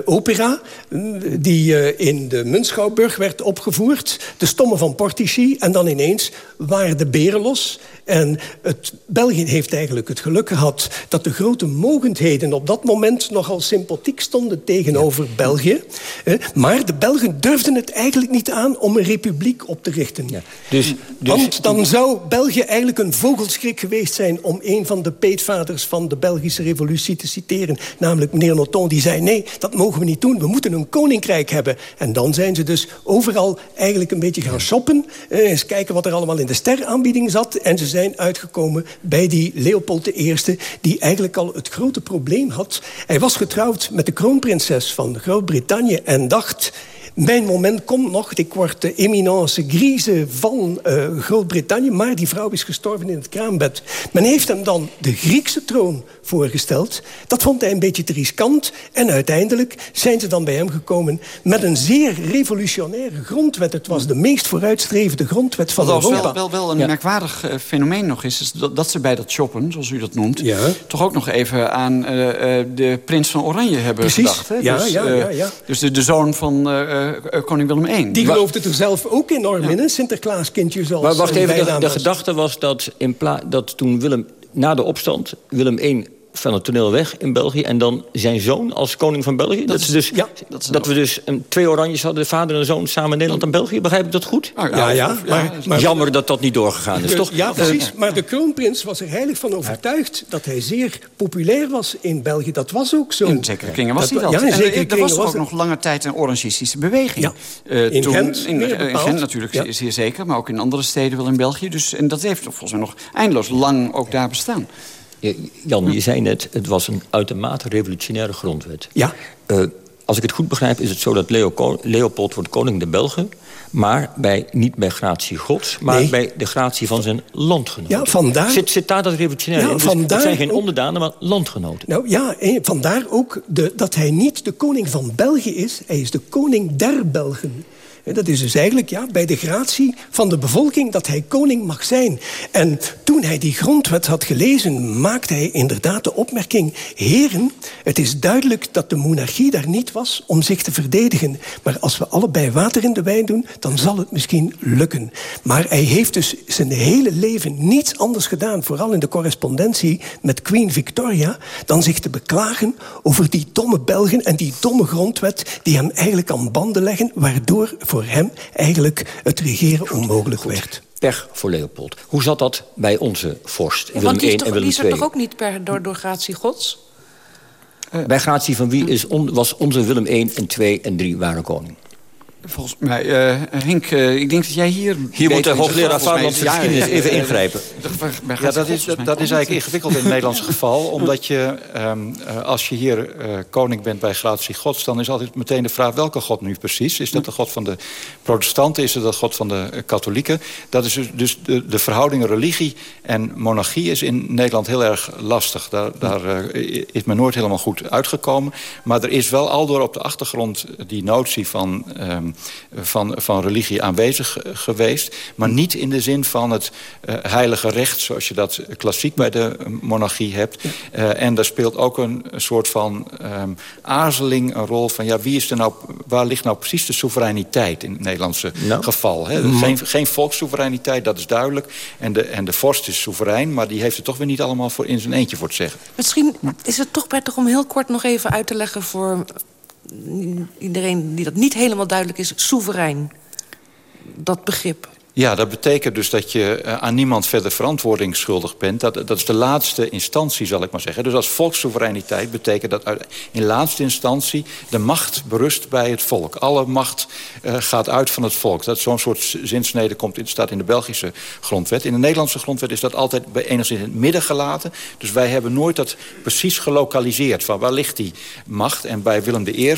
opera... mm, die in de Munschouwburg werd opgevoerd. De Stomme van Portici. En dan ineens waren de beren los... En het, België heeft eigenlijk het geluk gehad dat de grote mogendheden op dat moment nogal sympathiek stonden tegenover België. Maar de Belgen durfden het eigenlijk niet aan om een republiek op te richten. Dus, dus Want dan zou België eigenlijk een vogelschrik geweest zijn... om een van de peetvaders van de Belgische revolutie te citeren. Namelijk meneer Noton, die zei... nee, dat mogen we niet doen, we moeten een koninkrijk hebben. En dan zijn ze dus overal eigenlijk een beetje gaan shoppen. Eens kijken wat er allemaal in de steraanbieding zat. En ze zijn uitgekomen bij die Leopold I... die eigenlijk al het grote probleem had. Hij was getrouwd met de kroonprinses van Groot-Brittannië... en dacht... Mijn moment komt nog. Ik word de eminence grise van eh, Groot-Brittannië. Maar die vrouw is gestorven in het kraambed. Men heeft hem dan de Griekse troon voorgesteld. Dat vond hij een beetje te riskant. En uiteindelijk zijn ze dan bij hem gekomen... met een zeer revolutionaire grondwet. Het was de meest vooruitstrevende grondwet van Wat Europa. wel, wel, wel een Ja. merkwaardig eh, fenomeen nog is... is dat, dat ze bij dat shoppen, zoals u dat noemt... Ja. toch ook nog even aan eh, eh, de prins van Oranje hebben Precies. gedacht. Hè? Ja, dus, ja, ja, ja. dus de, de zoon van eh, koning Willem I. Die geloofde er zelf ook enorm in, een Sinterklaaskindje zoals Maar wacht even, de, gedachte was dat, in dat toen Willem na de opstand... Willem I van het toneel weg in België... en dan zijn zoon als koning van België. Dat, is- dus, ja, dat we dus een, twee oranjes hadden... vader en zoon samen in Nederland en België. Begrijp ik dat goed? Ah, Ja, ja, maar, maar Jammer dat dat niet doorgegaan is, toch? Ja, precies. Maar de kroonprins was er heilig van overtuigd... dat hij zeer populair was in België. Dat was ook zo. In zekere kringen was hij dat. Ja, En, eh, er was ook het. nog lange tijd een orangistische beweging. Ja. Eh, In toen, Gent in, eh, in. Gent natuurlijk Ja. zeer- zeer zeker, maar ook in andere steden wel in België. Dus, en dat heeft volgens mij nog eindeloos lang ook daar bestaan. Ja, Jan, je zei net, het was een uitermate revolutionaire grondwet. Ja. Eh, als ik het goed begrijp, is het zo dat Leo Leopold wordt koning der Belgen... maar bij, niet bij gratie gods, maar Nee. bij de gratie van zijn landgenoten. Ja, vandaar- Zit, zit daar dat revolutionaire Ja, in? Dus het vandaar zijn geen onderdanen, maar landgenoten. Nou ja, eh, vandaar ook de, dat hij niet de koning van België is. Hij is de koning der Belgen. Dat is dus eigenlijk ja, bij de gratie van de bevolking dat hij koning mag zijn. En toen hij die grondwet had gelezen, maakte hij inderdaad de opmerking... heren, het is duidelijk dat de monarchie daar niet was om zich te verdedigen. Maar als we allebei water in de wijn doen, dan zal het misschien lukken. Maar hij heeft dus zijn hele leven niets anders gedaan... vooral in de correspondentie met Queen Victoria... dan zich te beklagen over die domme Belgen en die domme grondwet... die hem eigenlijk aan banden leggen... waardoor hem eigenlijk het regeren onmogelijk werd. Pech voor Leopold. Hoe zat dat bij onze vorst, Ja, Willem want die I is, en toch, die Willem is er II? toch ook niet per, door, door gratie gods? Bij gratie van wie is on- was onze Willem I en II en III waren koning? Volgens mij, eh, Henk, eh, ik denk dat jij hier... Hier moet de hoogleraar mij- vaderlandse geschiedenis ja, even ingrijpen. Ja, dat is, dat is eigenlijk ingewikkeld in het Nederlandse geval. (laughs) Omdat je, ehm, eh, als je hier koning bent bij gratie gods... dan is altijd meteen de vraag welke god nu precies. Is dat de god van de protestanten? Is het de god van de katholieken? Dat is dus, dus de, de verhouding religie en monarchie is in Nederland heel erg lastig. Daar, daar is men nooit helemaal goed uitgekomen. Maar er is wel aldoor op de achtergrond die notie van, ehm, van, van religie aanwezig eh, geweest. Maar niet in de zin van het eh, heilige recht... zoals je dat klassiek bij de eh, monarchie hebt. Eh, en daar speelt ook een, soort van ehm, aarzeling een rol van... Ja, wie is er nou, waar ligt nou precies de soevereiniteit in het Nederlandse Nou. geval? Hè? Mhm. Geen, geen volkssoevereiniteit, dat is duidelijk. En de, en de vorst is soeverein, maar die heeft het toch weer niet allemaal voor in zijn eentje voor te zeggen. Misschien is het toch prettig om heel kort nog even uit te leggen... voor iedereen die dat niet helemaal duidelijk is, soeverein. Dat begrip. Ja, dat betekent dus dat je eh, aan niemand verder verantwoording schuldig bent. Dat, dat is de laatste instantie, zal ik maar zeggen. Dus als volkssoevereiniteit betekent dat in laatste instantie... de macht berust bij het volk. Alle macht eh, gaat uit van het volk. Dat Zo'n soort zinsnede komt staat in de Belgische grondwet. In de Nederlandse grondwet is dat altijd bij enigszins in het midden gelaten. Dus wij hebben nooit dat precies gelokaliseerd. Van waar ligt die macht? En bij Willem I eh,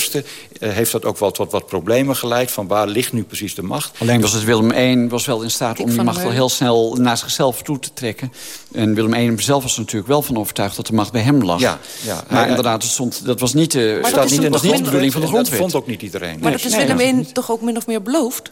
heeft dat ook wel tot wat problemen geleid. Van waar ligt nu precies de macht? Alleen was het Willem I was wel in staat om die macht der wel heel snel naar zichzelf toe te trekken. En Willem I zelf was er natuurlijk wel van overtuigd dat de macht bij hem lag. Ja, ja. Maar Hij- inderdaad, het stond, dat was niet, de, dat staat niet, dat niet de bedoeling van de Dat grondwet. vond ook niet iedereen. Maar dat is Willem I toch ook min of meer beloofd?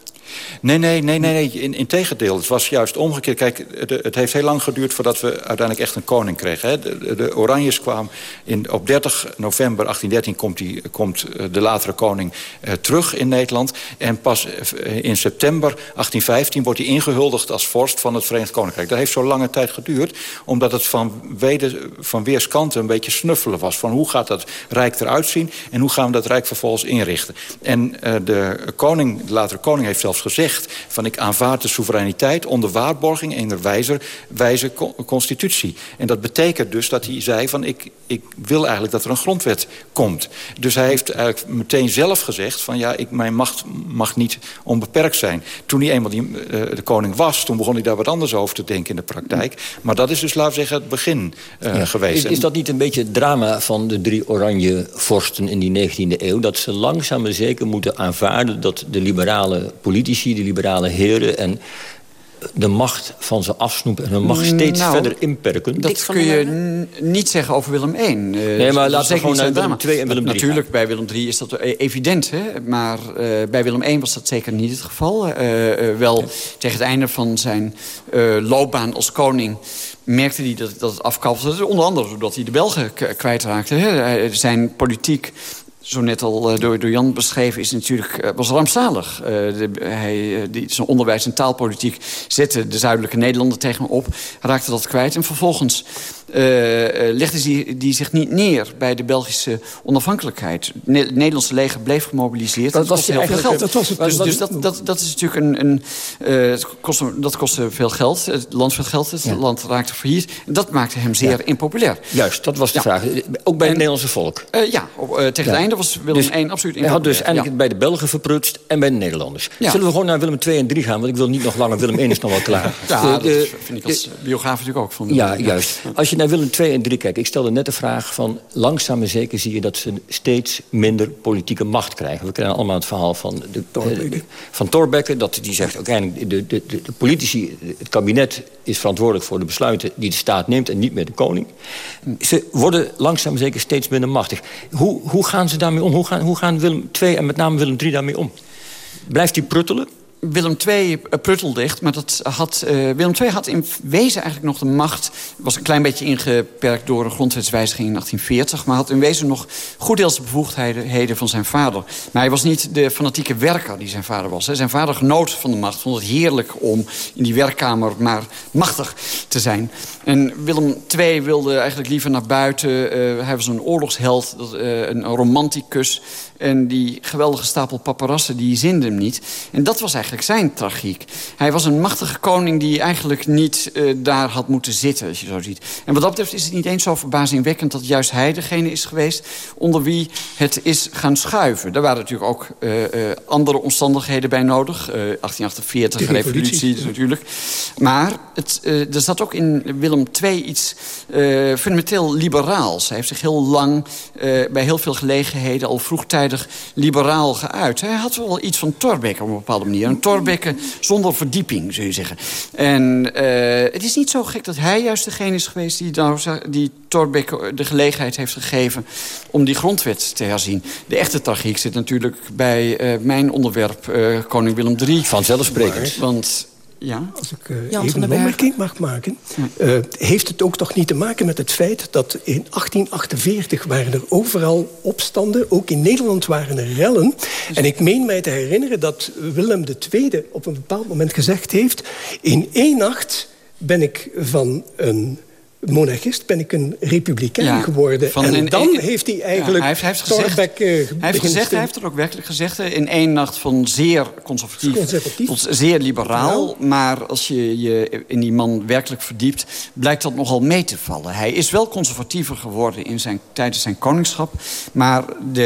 Nee, nee, nee, nee, nee. In, in tegendeel. Het was juist omgekeerd. Kijk, het, heeft heel lang geduurd voordat we uiteindelijk echt een koning kregen. Hè. De, de- Oranjes kwamen in, op 30 november 1813 komt, die, komt eh, de latere koning eh, terug in Nederland. En pas eh, in september 1815 wordt hij ingehuldigd als vorst van het Verenigd Koninkrijk. Dat heeft zo lange tijd geduurd, omdat het van, weder, van weerskanten een beetje snuffelen was. Van hoe gaat dat rijk eruit zien en hoe gaan we dat rijk vervolgens inrichten. En de koning, de latere koning heeft zelfs gezegd... van ik aanvaard de soevereiniteit onder waarborging... ener wijze, wijze co- constitutie. En dat betekent dus dat hij zei van... Ik, ik wil eigenlijk dat er een grondwet komt. Dus hij heeft eigenlijk meteen zelf gezegd... van ja, ik, mijn macht mag niet onbeperkt zijn. Toen hij eenmaal die, eh, de koning was... toen begon hij daar wat anders over te denken in de praktijk. Maar dat is dus, laten we zeggen, het begin eh, geweest. Is, is dat niet een beetje het drama van de drie oranje vorsten in die 19e eeuw? Dat ze langzaam maar zeker moeten aanvaarden dat de liberale politici, de liberale heren... en de macht van ze afsnoepen en hun macht steeds Nou, verder inperken. Dat kun je niet zeggen over Willem I. Eh, Nee, maar dat laten we gewoon naar Willem. II en Willem III Natuurlijk, bij Willem III is dat eh, evident. Hè? Maar eh, bij Willem I was dat zeker niet het geval. Wel tegen het einde van zijn eh, loopbaan als koning merkte hij dat, dat het afkalfde. Onder andere doordat hij de Belgen kwijtraakte. Hè? Zijn politiek zo net al door, door Jan beschreven, is natuurlijk, was rampzalig. de, hij, die, zijn onderwijs- en taalpolitiek zette de zuidelijke Nederlander tegen op. Raakte dat kwijt. En vervolgens uh, legde die, die zich niet neer bij de Belgische onafhankelijkheid. het Nederlandse leger bleef gemobiliseerd. Dat, dat kostte heel veel geld. Dat was het, dus, dus dat, dat, dat is natuurlijk een... een uh, kostte, dat kostte veel geld. Het land veel geld. Het land raakte failliet. Dat maakte hem zeer ja. impopulair. Juist, dat was de vraag. Ook bij het Nederlandse volk? Uh, ja, op, tegen het einde was Willem dus, I absoluut Hij had dus eigenlijk bij de Belgen verprutst en bij de Nederlanders. Zullen we gewoon naar Willem II en 3 gaan? Want ik wil niet nog langer. Willem I is nog wel klaar. Ja, dat vind ik als biograaf natuurlijk ook. Van ja, juist. Als je naar Willem II en 3 kijkt. Ik stelde net de vraag van langzaam en zeker zie je dat ze steeds minder politieke macht krijgen. We kennen allemaal het verhaal van, de, Thorbecke. van Thorbecke. Dat die zegt uiteindelijk de, de, de, de politici, het kabinet is verantwoordelijk voor de besluiten die de staat neemt en niet meer de koning. Ze worden langzaam en zeker steeds minder machtig. Hoe, hoe gaan ze daarmee om? Hoe gaan, hoe gaan Willem II en met name Willem III daarmee om? Blijft hij pruttelen? Willem II eh, pruttelde echt, maar dat had, uh, Willem II had in wezen eigenlijk nog de macht... was een klein beetje ingeperkt door een grondwetswijziging in 1840... maar had in wezen nog goed deels de bevoegdheden van zijn vader. Maar hij was niet de fanatieke werker die zijn vader was. Hè. Zijn vader genoot van de macht, vond het heerlijk om in die werkkamer maar machtig te zijn. En Willem II wilde eigenlijk liever naar buiten. Uh, hij was een oorlogsheld, een romanticus... En die geweldige stapel paparassen, die zinde hem niet. En dat was eigenlijk zijn tragiek. Hij was een machtige koning die eigenlijk niet uh, daar had moeten zitten, als je zo ziet. En wat dat betreft is het niet eens zo verbazingwekkend... dat juist hij degene is geweest onder wie het is gaan schuiven. Daar waren natuurlijk ook uh, uh, andere omstandigheden bij nodig. 1848, de revolutie, revolutie natuurlijk. Maar het, er zat ook in Willem II iets fundamenteel liberaals. Hij heeft zich heel lang bij heel veel gelegenheden al vroegtijdig liberaal geuit. Hij had wel iets van Thorbecke op een bepaalde manier. Een Thorbecke zonder verdieping, zou je zeggen. En uh, het is niet zo gek dat hij juist degene is geweest... die, nou, die Thorbecke de gelegenheid heeft gegeven om die grondwet te herzien. De echte tragiek zit natuurlijk bij uh, mijn onderwerp, uh, koning Willem III. Vanzelfsprekend. Want ja? Als ik uh, even een opmerking mag maken. Uh, heeft het ook toch niet te maken met het feit dat in 1848 waren er overal opstanden. Ook in Nederland waren er rellen. En ik meen mij te herinneren dat Willem II op een bepaald moment gezegd heeft... in één nacht ben ik van een monarchist, ben ik een republikein ja, geworden. en in, dan heeft hij eigenlijk ja, hij heeft, hij heeft gezegd, hij, heeft gezegd hij heeft er ook werkelijk gezegd... in één nacht van zeer conservatief, conservatief. tot zeer liberaal. Maar als je je in die man werkelijk verdiept... blijkt dat nogal mee te vallen. Hij is wel conservatiever geworden in zijn, tijdens zijn koningschap. Maar de,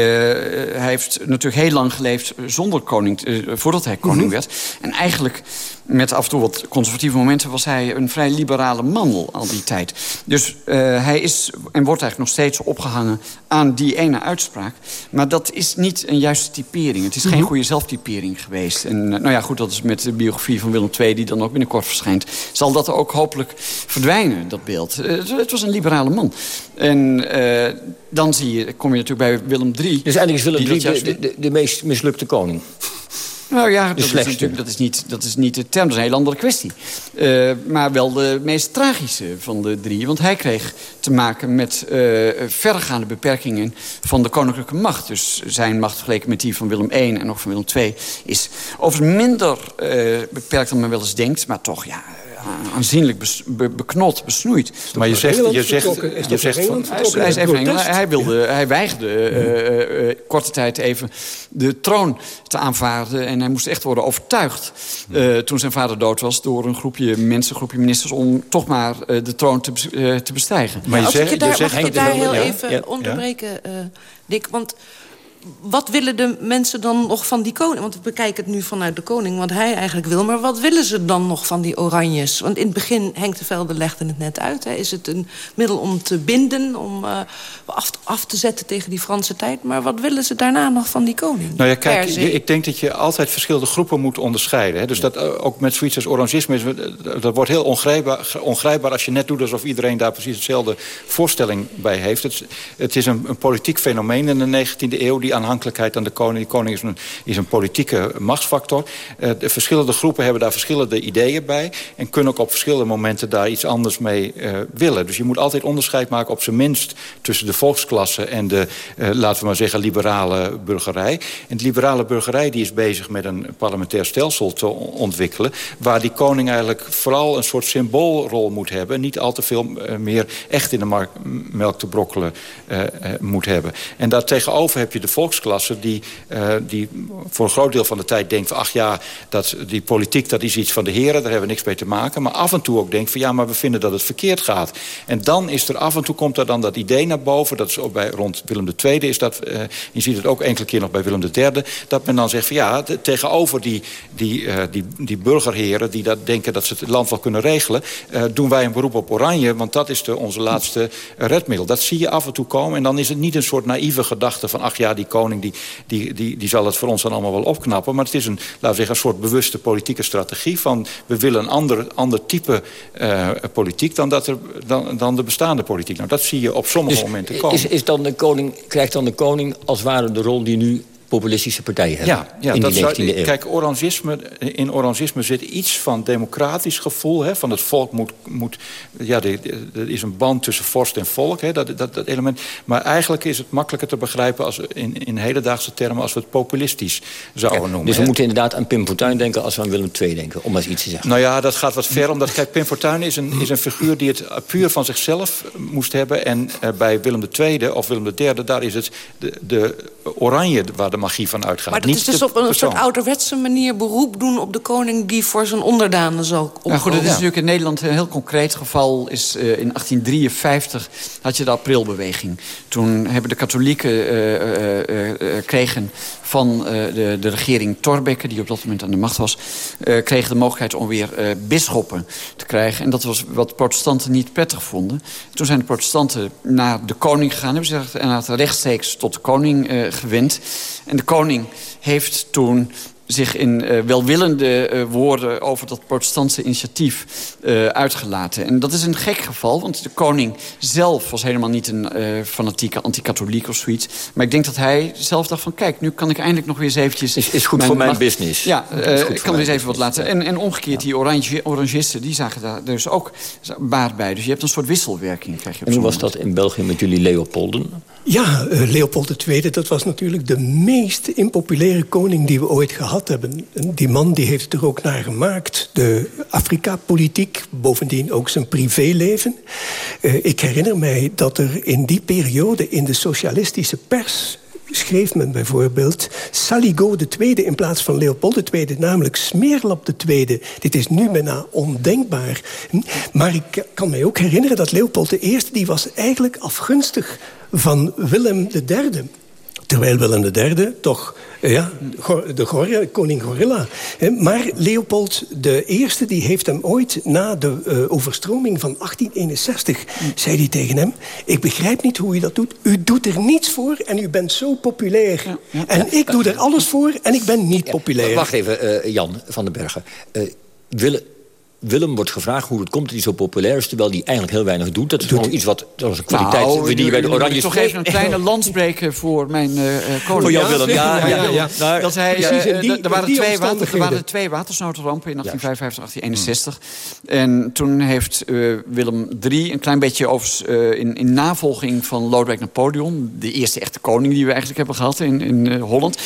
hij heeft natuurlijk heel lang geleefd zonder koning... Uh, voordat hij koning mm -hmm. werd. En eigenlijk met af en toe wat conservatieve momenten... was hij een vrij liberale man al die tijd. Dus uh, hij is en wordt eigenlijk nog steeds opgehangen aan die ene uitspraak. Maar dat is niet een juiste typering. Het is geen goede zelftypering geweest. En uh, nou ja, goed, dat is met de biografie van Willem II... die dan ook binnenkort verschijnt. Zal dat ook hopelijk verdwijnen, dat beeld. Uh, het was een liberale man. En dan zie je, kom je natuurlijk bij Willem III... Dus eigenlijk is Willem III de, de, de meest mislukte koning? Nou ja, dat is, natuurlijk, dat, is niet, dat is niet de term, dat is een hele andere kwestie. Uh, maar wel de meest tragische van de drie. Want hij kreeg te maken met uh, verregaande beperkingen van de koninklijke macht. Dus zijn macht vergeleken met die van Willem I en ook van Willem II... is overigens minder uh, beperkt dan men wel eens denkt. Maar toch, ja, aanzienlijk bes, be, beknot, besnoeid. Maar je zegt, je zegt, je zegt van... Hij is even Engeland. Hij, wilde, hij weigerde uh, uh, korte tijd even de troon te aanvaarden. En hij moest echt worden overtuigd uh, toen zijn vader dood was... door een groepje mensen, een groepje ministers... om toch maar de troon te, te bestijgen. Maar je zegt, je daar, je zegt, mag ik je daar heel even ja, onderbreken, Dick? Want wat willen de mensen dan nog van die koning? Want we bekijken het nu vanuit de koning, wat hij eigenlijk wil. Maar wat willen ze dan nog van die oranjes? Want in het begin, Henk de Velde legde het net uit... Hè, is het een middel om te binden, om uh, af, af, te zetten tegen die Franse tijd. Maar wat willen ze daarna nog van die koning? Nou ja, kijk, ik denk dat je altijd verschillende groepen moet onderscheiden. Hè. Dus dat uh, ook met zoiets als orangisme... Eh, dat wordt heel ongrijpbaar, ongrijpbaar als je net doet alsof iedereen daar precies hetzelfde voorstelling bij heeft. Het, het is een, een politiek fenomeen in de 19e eeuw... die aanhankelijkheid aan de koning. De koning is een, is een politieke machtsfactor. Uh, de verschillende groepen hebben daar verschillende ideeën bij... en kunnen ook op verschillende momenten daar iets anders mee uh, willen. Dus je moet altijd onderscheid maken op zijn minst... tussen de volksklasse en de, uh, laten we maar zeggen, liberale burgerij. En de liberale burgerij die is bezig met een parlementair stelsel te ontwikkelen... waar die koning eigenlijk vooral een soort symboolrol moet hebben... niet al te veel meer echt in de melk te brokkelen moet hebben. En daartegenover heb je de volksklasse die, die voor een groot deel van de tijd denkt... Ach ja, dat, die politiek dat is iets van de heren, daar hebben we niks mee te maken. Maar af en toe ook denkt van ja, maar we vinden dat het verkeerd gaat. En dan is er af en toe komt er dan dat idee naar boven. Dat is ook bij rond Willem II is dat. Uh, je ziet het ook enkele keer nog bij Willem III. Dat men dan zegt van ja, tegenover die, die, uh, die, die burgerheren... die dat denken dat ze het land wel kunnen regelen... Doen wij een beroep op Oranje, want dat is de, onze laatste redmiddel. Dat zie je af en toe komen. En dan is het niet een soort naïeve gedachte van... ach ja, die koning die, die, die, die zal het voor ons dan allemaal wel opknappen. Maar het is een, laten we zeggen, een soort bewuste politieke strategie... van we willen een ander, ander type uh, politiek dan, dat er, dan, dan de bestaande politiek. Nou, dat zie je op sommige dus momenten komen. Is, is dan de koning, krijgt dan de koning als ware de rol die nu populistische partijen hebben. Ja, ja in dat die 19e zou, eeuw. kijk, orangisme, in orangisme zit iets van democratisch gevoel. Hè, van het volk moet... moet ja, er is een band tussen vorst en volk, hè, dat, dat, dat element. Maar eigenlijk is het makkelijker te begrijpen... Als, in, in hedendaagse termen als we het populistisch zouden Ja, noemen. dus we hè. moeten inderdaad aan Pim Fortuyn denken als we aan Willem II denken, om eens iets te zeggen. Nou ja, dat gaat wat ver. Omdat, kijk, Pim Fortuyn is een, is een figuur die het puur van zichzelf moest hebben. En eh, bij Willem II of Willem III, daar is het de, de oranje waar de magie van uitgaat. Maar dat Niet is dus op een persoon. soort ouderwetse manier beroep doen op de koning... die voor zijn onderdanen zal opkomen. Nou goed, het is natuurlijk in Nederland een heel concreet geval. Is, eh, in 1853 had je de aprilbeweging. Toen hebben de katholieken eh, eh, eh, eh, kregen van eh, de, de regering Thorbecke... die op dat moment aan de macht was... eh, kregen de mogelijkheid om weer eh bisschoppen te krijgen. En dat was wat protestanten niet prettig vonden. Toen zijn de protestanten naar de koning gegaan... hebben ze zich rechtstreeks tot de koning gewend. En de koning heeft toen zich in eh, welwillende eh, woorden over dat protestantse initiatief eh, uitgelaten. En dat is een gek geval, want de koning zelf was helemaal niet een eh, fanatieke anti-katholiek of zoiets. Maar ik denk dat hij zelf dacht van, kijk, nu kan ik eindelijk nog weer eens eventjes... Is, is goed voor mijn business. Ja, eh, ik kan er eens even wat laten. En, en omgekeerd, die oranje, orangisten, die zagen daar dus ook baat bij. Dus je hebt een soort wisselwerking, krijg je op En hoe was dat in België met jullie Leopolden? Ja, eh, Leopold II, dat was natuurlijk de meest impopulaire koning die we ooit gehad hebben. En Die man die heeft er ook naar gemaakt. De Afrika-politiek, bovendien ook zijn privéleven. Eh, ik herinner mij dat er in die periode in de socialistische pers schreef men bijvoorbeeld Saligo II in plaats van Leopold II, namelijk Smeerlap II. Dit is nu bijna ondenkbaar. Maar ik kan mij ook herinneren dat Leopold I die was eigenlijk afgunstig van Willem III. Terwijl Willem III toch ja, de gorilla, koning Gorilla. hè. Maar Leopold I die heeft hem ooit na de eh, overstroming van 1861... zei hij tegen hem, ik begrijp niet hoe u dat doet. U doet er niets voor en u bent zo populair. En ik doe er alles voor en ik ben niet populair. Wacht even, eh, Jan van den Bergen. Eh, Willem, Willem wordt gevraagd hoe het komt dat hij zo populair is... terwijl hij eigenlijk heel weinig doet. Dat is gewoon iets wat... Dat is een kwaliteit Nou, die bij de moet ik Oranje... toch even een kleine (laughs) land spreken voor mijn eh, eh, koning. Voor Jan Willem, (laughs) ja, ja, ja. Dat hij, precies, eh, die- er, waren twee water, er waren twee watersnoodrampen in 1855 1861. En toen heeft Willem III een klein beetje over, in, in navolging van Lodewijk Napoleon... de eerste echte koning die we eigenlijk hebben gehad in, in Holland...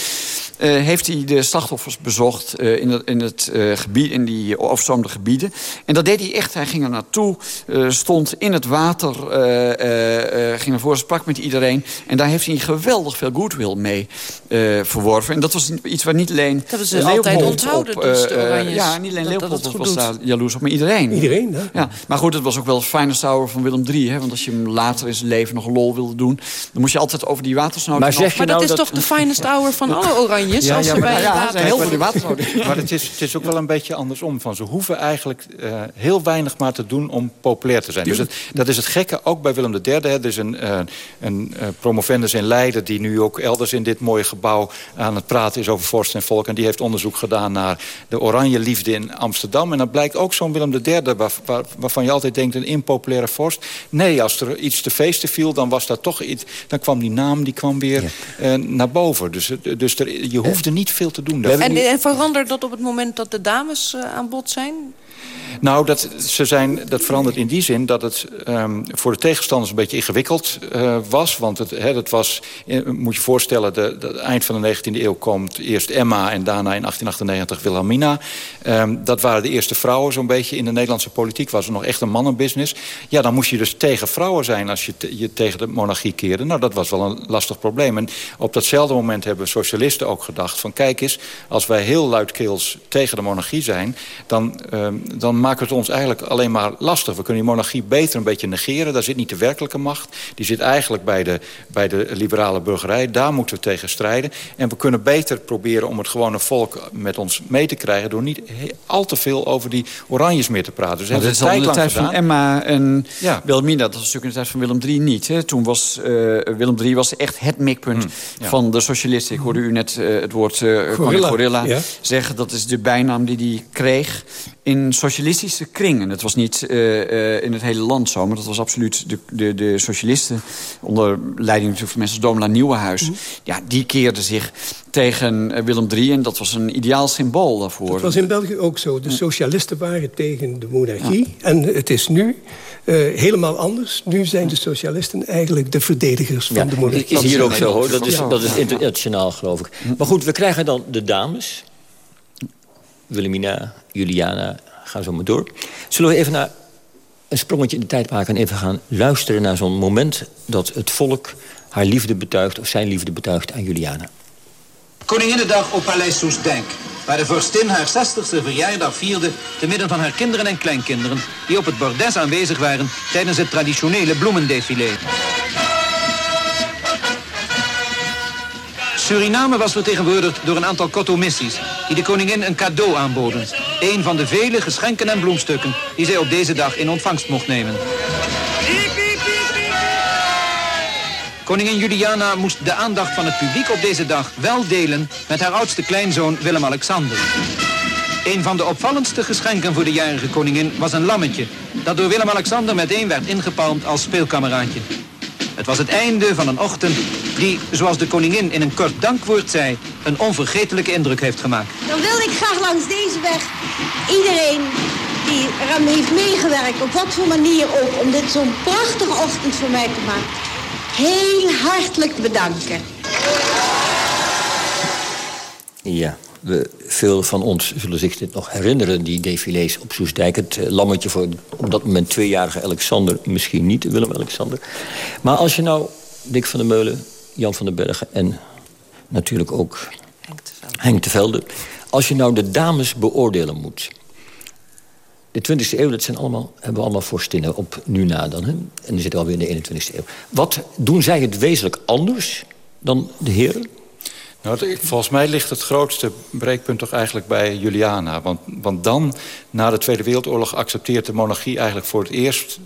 eh, heeft hij de slachtoffers bezocht eh, in, het, in, het, eh, gebied, in die overstroomde gebieden. En dat deed hij echt. Hij ging er naartoe, eh, stond in het water, eh, eh, eh, ging ervoor, sprak met iedereen. En daar heeft hij geweldig veel goodwill mee eh, verworven. En dat was iets waar niet alleen Dat hebben ze Leopold altijd onthouden, op, dus de Oranjes. ja, niet alleen Dat- dat Leopold was daar jaloers op, maar iedereen. Iedereen, hè? Ja, maar goed, het was ook wel het finest hour van Willem III. Hè? Want als je hem later in zijn leven nog lol wilde doen... dan moest je altijd over die watersnood... Maar zeg je Maar dat nou is toch de finest hour van (laughs) alle oranje Ja, als ja, maar- bij ja, het ze heel veel water Maar het is, het is ook wel een beetje andersom. Van ze hoeven eigenlijk eh, heel weinig maar te doen om populair te zijn. Dus het, dat is het gekke ook bij Willem III. hè. Er is een, eh, een eh, promovendus in Leiden... die nu ook elders in dit mooie gebouw aan het praten is over vorst en volk. En die heeft onderzoek gedaan naar de oranje liefde in Amsterdam. En dan blijkt ook zo'n Willem III... Waar, waar- waarvan je altijd denkt een impopulaire vorst. Nee, als er iets te feesten viel, dan was dat toch iets... dan kwam die naam die kwam weer eh, naar boven. Dus, dus er, je hoefde niet veel te doen. En, en verandert dat op het moment dat de dames eh, aan bod zijn? Nou, dat, ze zijn, dat verandert in die zin dat het ehm, voor de tegenstanders een beetje ingewikkeld eh, was. Want het, was, eh, moet je voorstellen, de, het eind van de 19e eeuw komt eerst Emma... en daarna in 1898 Wilhelmina. Ehm, dat waren de eerste vrouwen zo'n beetje in de Nederlandse politiek. Was er nog echt een mannenbusiness. Ja, dan moest je dus tegen vrouwen zijn als je je tegen de monarchie keerde. Nou, dat was wel een lastig probleem. En op datzelfde moment hebben socialisten ook gedacht van... kijk eens, als wij heel luidkeels tegen de monarchie zijn... dan, ehm, dan maken we het ons eigenlijk alleen maar lastig. We kunnen die monarchie beter een beetje negeren. Daar zit niet de werkelijke macht. Die zit eigenlijk bij de, bij de liberale burgerij. Daar moeten we tegen strijden. En we kunnen beter proberen om het gewone volk met ons mee te krijgen... door niet al te veel over die oranjes meer te praten. Dus dat is al in de tijd van. Emma en Ja. Wilhelmina. Dat was natuurlijk in de tijd van Willem III niet. Hè. Toen was eh, Willem III was echt het mikpunt Mm, ja. van de socialisten. Ik hoorde u net eh, het woord eh Gorilla, Gorilla ja. zeggen. Dat is de bijnaam die hij kreeg in socialistische kringen. Het was niet eh, eh, in het hele land zo, maar dat was absoluut de, de, de socialisten... onder leiding natuurlijk van mensen als Domela Nieuwenhuis... Mhm. ja, die keerden zich tegen eh, Willem III en dat was een ideaal symbool daarvoor. Dat was in België ook zo. De socialisten waren tegen de monarchie. En het is nu eh, helemaal anders. Nu zijn de socialisten eigenlijk de verdedigers van de monarchie. is hier ook zo, hoor. Dat is, dat is internationaal, geloof ik. Maar goed, we krijgen dan de dames. Wilhelmina, Juliana, gaan zo maar door. Zullen we even naar een sprongetje in de tijd maken... en even gaan luisteren naar zo'n moment... dat het volk haar liefde betuigt, of zijn liefde betuigt aan Juliana. Koninginnedag op Paleis Soestdijk. Waar de vorstin haar 60ste verjaardag vierde... te midden van haar kinderen en kleinkinderen... die op het bordes aanwezig waren tijdens het traditionele bloemendefilé. Suriname was vertegenwoordigd door een aantal kotomissies... die de koningin een cadeau aanboden. Een van de vele geschenken en bloemstukken... die zij op deze dag in ontvangst mocht nemen. Koningin Juliana moest de aandacht van het publiek op deze dag wel delen met haar oudste kleinzoon Willem-Alexander. Een van de opvallendste geschenken voor de jarige koningin was een lammetje, dat door Willem-Alexander meteen werd ingepalmd als speelkameraadje. Het was het einde van een ochtend die, zoals de koningin in een kort dankwoord zei, een onvergetelijke indruk heeft gemaakt. Dan wil ik graag langs deze weg iedereen die eraan heeft meegewerkt, op wat voor manier ook, om dit zo'n prachtige ochtend voor mij te maken, heel hartelijk bedanken. Ja, we, veel van ons zullen zich dit nog herinneren, die défilés op Soesdijk. Het eh, lammetje voor op dat moment tweejarige Alexander, misschien niet Willem-Alexander. Maar als je nou Dick van der Meulen, Jan van den Bergen en natuurlijk ook Henk de Velde... als je nou de dames beoordelen moet... De 20e eeuw, dat zijn allemaal, hebben we allemaal vorstinnen op nu na dan. Hè? En dan zitten we alweer in de 21e eeuw. Wat doen zij het wezenlijk anders dan de heren? Nou, volgens mij ligt het grootste breekpunt toch eigenlijk bij Juliana. Want, want dan, na de Tweede Wereldoorlog, accepteert de monarchie eigenlijk voor het eerst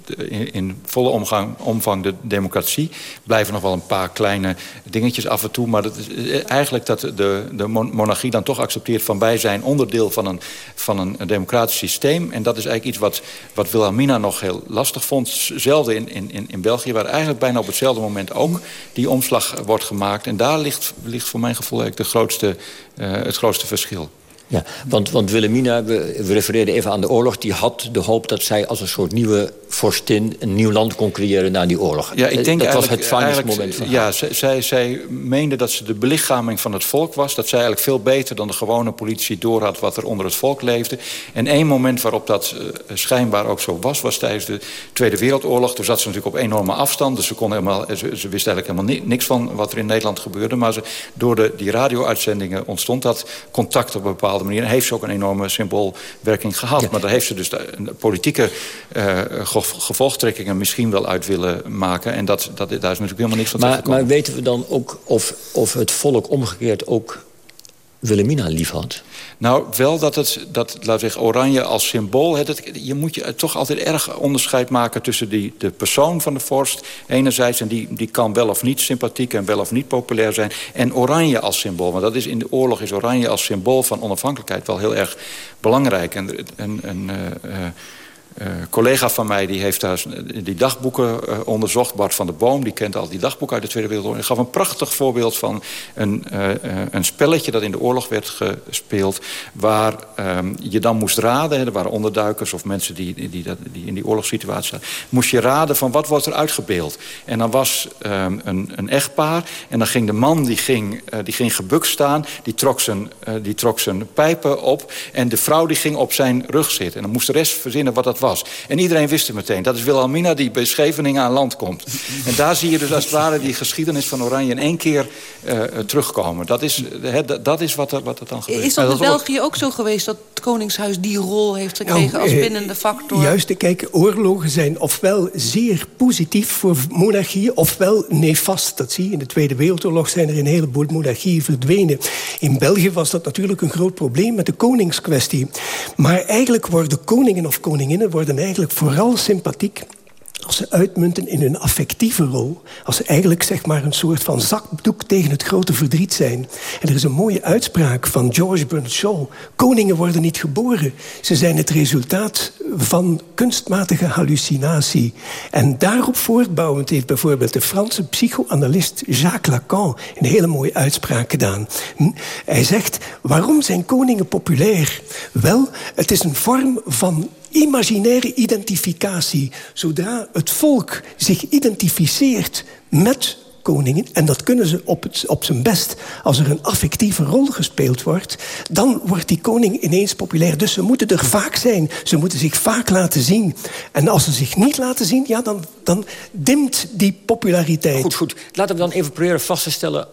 in, volle omgang, omvang de democratie. Blijven nog wel een paar kleine dingetjes af en toe. Maar is eh, eigenlijk dat de, de mon- monarchie dan toch accepteert van wij zijn onderdeel van een, van een, democratisch systeem. En dat is eigenlijk iets wat, wat Wilhelmina nog heel lastig vond. Zelfde in, in, in- in België, waar eigenlijk bijna op hetzelfde moment ook die omslag wordt gemaakt. En daar ligt, ligt voor mijn gevoel eigenlijk de grootste, eh, het grootste verschil. Ja, want, want Wilhelmina, we, we refereerden even aan de oorlog... die had de hoop dat zij als een soort nieuwe vorstin... een nieuw land kon creëren na die oorlog. Ja, ik denk dat was het finest eigenlijk- moment van Ja, zij, zij, zij meende dat ze de belichaming van het volk was. Dat zij eigenlijk veel beter dan de gewone politici doorhad... wat er onder het volk leefde. En één moment waarop dat eh, schijnbaar ook zo was... was tijdens de Tweede Wereldoorlog. Toen zat ze natuurlijk op enorme afstand. Dus ze, kon helemaal, ze, ze wist eigenlijk helemaal ni- niks van wat er in Nederland gebeurde. Maar ze, door de, die radio-uitzendingen ontstond dat contact op een bepaalde manier. En heeft ze ook een enorme symboolwerking gehad. Maar daar heeft ze dus de, de politieke eh, gev- gevolgtrekkingen misschien wel uit willen maken. En dat, dat, daar is natuurlijk helemaal niks van Maar, maar weten we dan ook of, of het volk omgekeerd ook Wilhelmina lief had? Nou, wel dat het, dat, laten we zeggen, oranje als symbool... Het, je moet je toch altijd erg onderscheid maken tussen die, de persoon van de vorst... enerzijds, en die, die kan wel of niet sympathiek en wel of niet populair zijn... en oranje als symbool. Want dat is in de oorlog is oranje als symbool van onafhankelijkheid... wel heel erg belangrijk. En, uh, uh, uh, collega van mij die heeft daar die dagboeken uh, onderzocht. Bart van der Boom, die kent al die dagboeken uit de Tweede Wereldoorlog. Hij gaf een prachtig voorbeeld van een, uh, een spelletje dat in de oorlog werd gespeeld. Waar um, je dan moest raden. Hè, er waren onderduikers of mensen die, die, die, in die oorlogssituatie zaten. Moest je raden van wat wordt er uitgebeeld. En dan was um, een, een echtpaar. En dan ging de man die ging, die ging gebukt staan. Die trok, zijn, die trok zijn pijpen op. En de vrouw die ging op zijn rug zitten. En dan moest de rest verzinnen wat dat was. En iedereen wist het meteen. Dat is Wilhelmina die bij Scheveningen aan land komt. En daar zie je dus als het ware die geschiedenis van Oranje in één keer uh, terugkomen. Dat is, he, dat is wat, er, wat er dan gebeurt. Is dat in België ook zo geweest dat het Koningshuis die rol heeft gekregen nou, als binnende factor? Juist, kijk, oorlogen zijn ofwel zeer positief voor monarchieën... ofwel nefast. Dat zie je. In de Tweede Wereldoorlog zijn er een heleboel monarchieën verdwenen. In België was dat natuurlijk een groot probleem met de koningskwestie. Maar eigenlijk worden koningen of koninginnen worden eigenlijk vooral sympathiek als ze uitmunten in hun affectieve rol. Als ze eigenlijk zeg maar een soort van zakdoek tegen het grote verdriet zijn. En er is een mooie uitspraak van George Bernard Shaw. Koningen worden niet geboren. Ze zijn het resultaat van kunstmatige hallucinatie. En daarop voortbouwend heeft bijvoorbeeld de Franse psychoanalist Jacques Lacan... een hele mooie uitspraak gedaan. Hij zegt, waarom zijn koningen populair? Wel, het is een vorm van imaginaire identificatie. Zodra het volk zich identificeert met koningen... en dat kunnen ze op, het, op zijn best als er een affectieve rol gespeeld wordt... dan wordt die koning ineens populair. Dus ze moeten er vaak zijn. Ze moeten zich vaak laten zien. En als ze zich niet laten zien, ja, dan, dan dimt die populariteit. Goed, goed. Laten we dan even proberen vast te stellen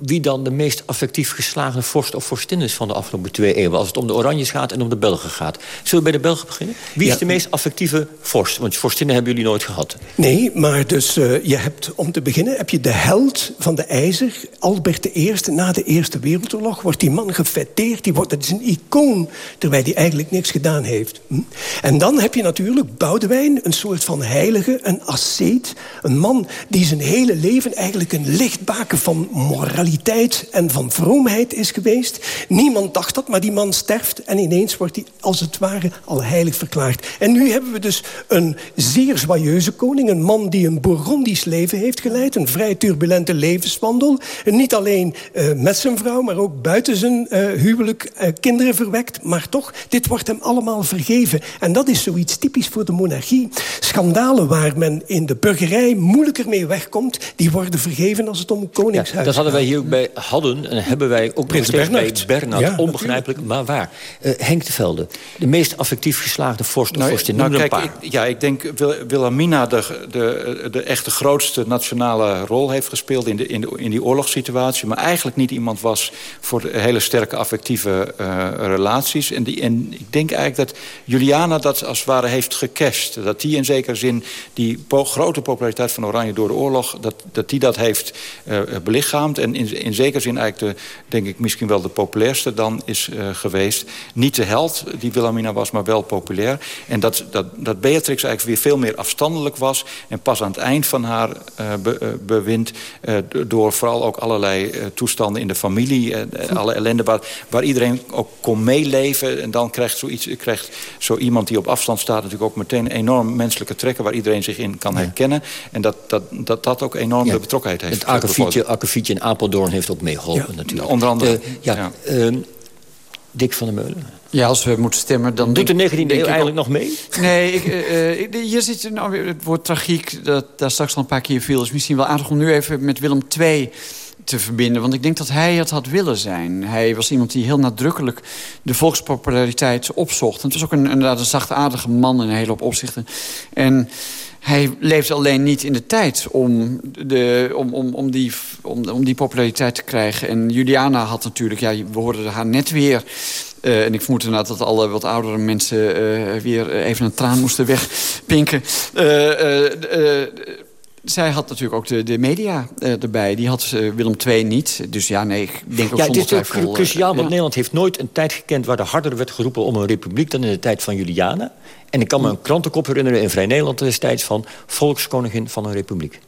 wie dan de meest affectief geslagen vorst of vorstin is van de afgelopen twee eeuwen. Als het om de Oranjes gaat en om de Belgen gaat. Zullen we bij de Belgen beginnen? Wie ja. is de meest affectieve vorst? Want vorstinnen hebben jullie nooit gehad. Nee, maar dus uh, je hebt, om te beginnen, heb je de held van de ijzer. Albert I, na de Eerste Wereldoorlog, wordt die man gefeteerd. Die wordt, dat is een icoon, terwijl hij eigenlijk niks gedaan heeft. Hm? En dan heb je natuurlijk Boudewijn, een soort van heilige, een asceet. Een man die zijn hele leven eigenlijk een lichtbaken van moraliteit en van vroomheid is geweest. Niemand dacht dat, maar die man sterft... en ineens wordt hij als het ware al heilig verklaard. En nu hebben we dus een zeer joyeuze koning. Een man die een Bourgondisch leven heeft geleid. Een vrij turbulente levenswandel. En niet alleen uh, met zijn vrouw, maar ook buiten zijn uh, huwelijk uh, kinderen verwekt. Maar toch, dit wordt hem allemaal vergeven. En dat is zoiets typisch voor de monarchie. Schandalen waar men in de burgerij moeilijker mee wegkomt... die worden vergeven als het om koningshuis ja, Dat hadden wij hier bij hadden en hebben wij ook Prins Bernhard. bij Bernhard. Ja, onbegrijpelijk, natuurlijk. maar waar. Uh, Henk de Velde, de meest affectief geslaagde vorst of nou, vorstin. Nou, Noem kijk, een paar. Ik, ja, ik denk Wil Wilhelmina de, de, de echte grootste nationale rol heeft gespeeld... in, de, in, de, in die oorlogssituatie. Maar eigenlijk niet iemand was voor hele sterke affectieve uh, relaties. En, die, en ik denk eigenlijk dat Juliana dat als het ware heeft gecashed. Dat die in zekere zin die po grote populariteit van Oranje door de oorlog... dat, dat die dat heeft uh, belichaamd. En in, in zekere zin eigenlijk, de, denk ik, misschien wel de populairste dan is uh, geweest. Niet de held die Wilhelmina was, maar wel populair. En dat, dat, dat Beatrix eigenlijk weer veel meer afstandelijk was. En pas aan het eind van haar uh, be, bewind... door vooral ook allerlei toestanden in de familie... alle ellende waar, waar iedereen ook kon meeleven. En dan krijgt, zoiets, krijgt zo iemand die op afstand staat... natuurlijk ook meteen enorm menselijke trekken... waar iedereen zich in kan herkennen. En dat dat, dat, dat ook enorm ja. de betrokkenheid heeft. Het akkefietje, akkefietje in Apeldoorn heeft ook meegeholpen ja, natuurlijk. Onder andere. Uh, ja, ja. Uh, Dick van der Meulen. Ja, als we moeten stemmen, dan... Doet de 19e eeuw eigenlijk nog mee? Nee, ik, uh, ik, hier zit nou weer het woord tragiek... dat daar straks al een paar keer viel. is misschien wel aardig om nu even met Willem II te verbinden. Want ik denk dat hij het had willen zijn. Hij was iemand die heel nadrukkelijk de volkspopulariteit opzocht. En het was ook een, inderdaad een zachtaardige man in een hele hoop opzichten. En hij leefde alleen niet in de tijd om, de, om, om, om, die, om, om die populariteit te krijgen. En Juliana had natuurlijk, ja, we hoorden haar net weer... Uh, en ik vermoed inderdaad dat alle wat oudere mensen uh, weer even een traan moesten wegpinken. Uh, zij had natuurlijk ook de, de media erbij. Die had Willem II niet. Dus ja, nee, ik denk ook ja, zonder dit is twijfel... cruciaal, want ja. Nederland heeft nooit een tijd gekend... waar er harder werd geroepen om een republiek dan in de tijd van Juliana. En ik kan me een krantenkop herinneren in Vrij Nederland destijds... van volkskoningin van een republiek.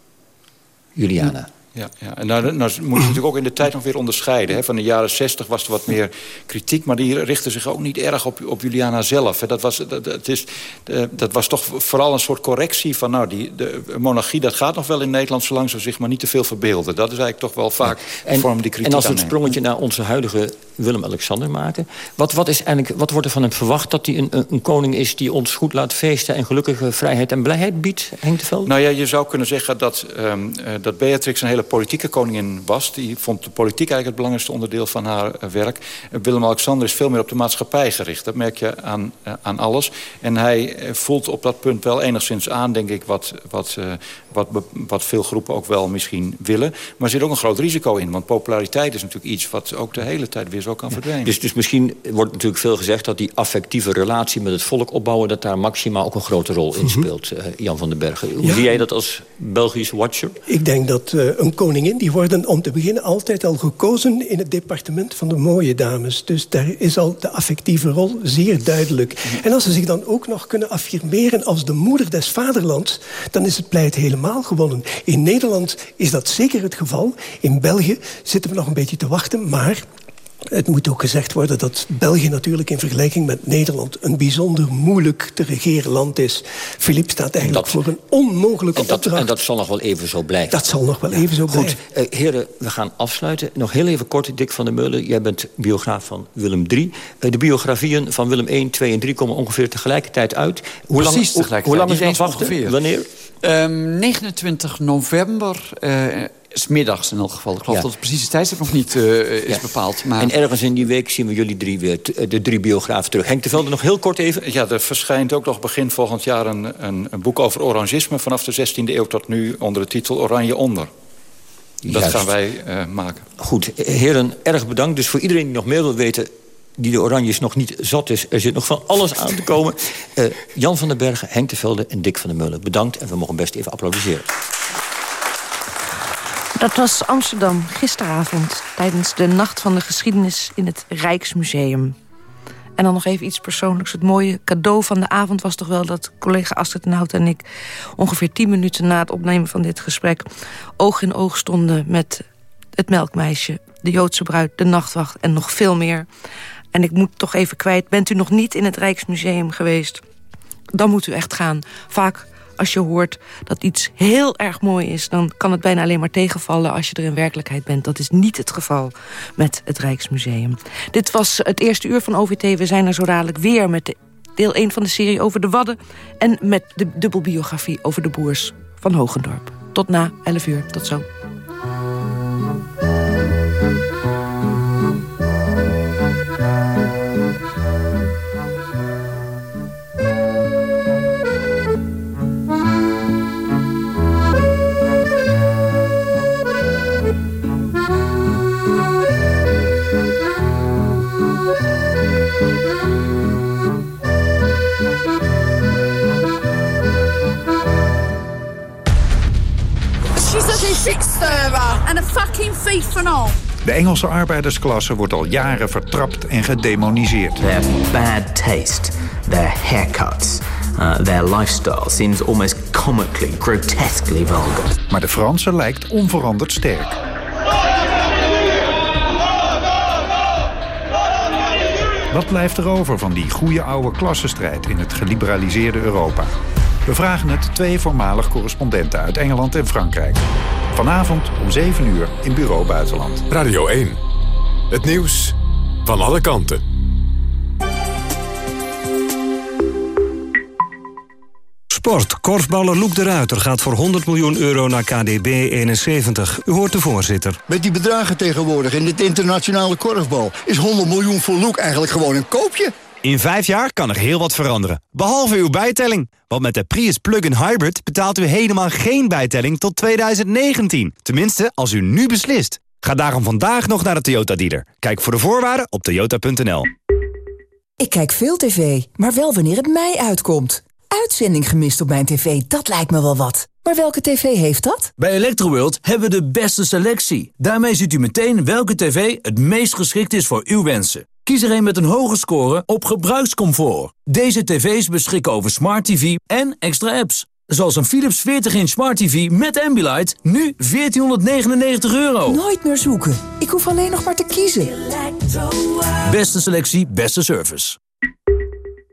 Juliana. Ja, ja. en nou, nou moet je (clears throat) natuurlijk ook in de tijd nog weer onderscheiden. Hè. Van de jaren zestig was er wat meer kritiek... maar die richtte zich ook niet erg op, op Juliana zelf. Hè. Dat, was, dat, dat, is, uh, dat was toch vooral een soort correctie van... nou, die, de monarchie, dat gaat nog wel in Nederland... zolang ze zich maar niet te veel verbeelden. Dat is eigenlijk toch wel vaak en, vorm die kritiek En als we het sprongetje naar onze huidige Willem-Alexander maken... Wat, wat, is eigenlijk, wat wordt er van hem verwacht? Dat hij een, een, koning is die ons goed laat feesten... en gelukkige vrijheid en blijheid biedt, Henk de Velde? Nou ja, je zou kunnen zeggen dat, um, uh, dat Beatrix een hele politieke koningin was. Die vond de politiek eigenlijk het belangrijkste onderdeel van haar uh, werk. Willem-Alexander is veel meer op de maatschappij gericht. Dat merk je aan, uh, aan alles. En hij voelt op dat punt wel enigszins aan, denk ik... wat, wat, wat, wat veel groepen ook wel misschien willen. Maar er zit ook een groot risico in. Want populariteit is natuurlijk iets wat ook de hele tijd weer zo kan ja. verdwijnen. Dus, dus misschien wordt natuurlijk veel gezegd... dat die affectieve relatie met het volk opbouwen... dat daar maximaal ook een grote rol in speelt, uh, Jan van den Bergen. Hoe ja. zie jij dat als Belgisch watcher? Ik denk dat uh, een koningin... die worden om te beginnen altijd al gekozen... in het departement van de mooie dames. Dus daar is al de affectieve rol zeer duidelijk. En als ze zich dan ook nog kunnen affirmeren... als de moeder des vaderlands... dan is het pleit helemaal gewonnen. In Nederland is dat zeker het geval. In België zitten we nog een beetje te wachten, maar... Het moet ook gezegd worden dat België natuurlijk in vergelijking met Nederland... een bijzonder moeilijk te regeren land is. Philippe staat eigenlijk dat, voor een onmogelijke en dat, opdracht. En dat zal nog wel even zo blijven. Dat zal nog wel ja. even zo Goed, blijven. Uh, heren, we gaan afsluiten. Nog heel even kort, Dick van der Meulen. Jij bent biograaf van Willem III. Uh, de biografieën van Willem I, 2 en 3 komen ongeveer tegelijkertijd uit. Hoe Precies lang, tegelijkertijd. Hoe lang is het wachten? Ongeveer. Wanneer? Um, 29 november... Uh, is middags in elk geval. Ik geloof ja. dat het precieze tijdstip nog niet uh, is ja. bepaald. Maar... En ergens in die week zien we jullie drie weer, de drie biografen terug. Henk de Velde, nog heel kort even. Ja, er verschijnt ook nog begin volgend jaar een, een, een boek over orangisme... vanaf de 16e eeuw tot nu onder de titel Oranje Onder. Dat Juist. gaan wij uh, maken. Goed, heren, erg bedankt. Dus voor iedereen die nog meer wil weten die de Oranjes nog niet zat is. Er zit nog van alles aan te komen. Uh, (laughs) Jan van den Bergen, Henk de Velde en Dick van der Meulen. Bedankt en we mogen best even applaudisseren. Dat was Amsterdam gisteravond tijdens de Nacht van de Geschiedenis in het Rijksmuseum. En dan nog even iets persoonlijks. Het mooie cadeau van de avond was toch wel dat collega Astrid Nout en ik... ongeveer tien minuten na het opnemen van dit gesprek... oog in oog stonden met het melkmeisje, de Joodse bruid, de nachtwacht en nog veel meer. En ik moet toch even kwijt, bent u nog niet in het Rijksmuseum geweest... dan moet u echt gaan. Vaak als je hoort dat iets heel erg mooi is... dan kan het bijna alleen maar tegenvallen als je er in werkelijkheid bent. Dat is niet het geval met het Rijksmuseum. Dit was het eerste uur van OVT. We zijn er zo dadelijk weer met de deel 1 van de serie over de Wadden... en met de dubbelbiografie over de boers van Hogendorp. Tot na 11 uur. Tot zo. En een fucking thief van all. De Engelse arbeidersklasse wordt al jaren vertrapt en gedemoniseerd. Their bad taste, their haircuts, uh, their lifestyle seems almost comically, grotesquely vulgar. Maar de Franse lijkt onveranderd sterk. Wat blijft er over van die goede oude klassenstrijd in het geliberaliseerde Europa? We vragen het twee voormalig correspondenten uit Engeland en Frankrijk. Vanavond om 7 uur in Bureau Buitenland. Radio 1. Het nieuws van alle kanten. Sport. Korfballer Loek de Ruiter gaat voor 100 miljoen euro naar KDB 71. U hoort de voorzitter. Met die bedragen tegenwoordig in dit internationale korfbal... is 100 miljoen voor Loek eigenlijk gewoon een koopje. In vijf jaar kan er heel wat veranderen. Behalve uw bijtelling. Want met de Prius Plug-in Hybrid betaalt u helemaal geen bijtelling tot 2019. Tenminste, als u nu beslist. Ga daarom vandaag nog naar de Toyota dealer. Kijk voor de voorwaarden op toyota.nl. Ik kijk veel tv, maar wel wanneer het mij uitkomt. uitzending gemist op mijn tv, dat lijkt me wel wat. Maar welke tv heeft dat? Bij Electroworld hebben we de beste selectie. Daarmee ziet u meteen welke tv het meest geschikt is voor uw wensen. Kies er een met een hoge score op gebruikscomfort. Deze tv's beschikken over smart tv en extra apps. Zoals een Philips 40-inch smart tv met Ambilight, nu 1499 euro. Nooit meer zoeken. Ik hoef alleen nog maar te kiezen. Beste selectie, beste service.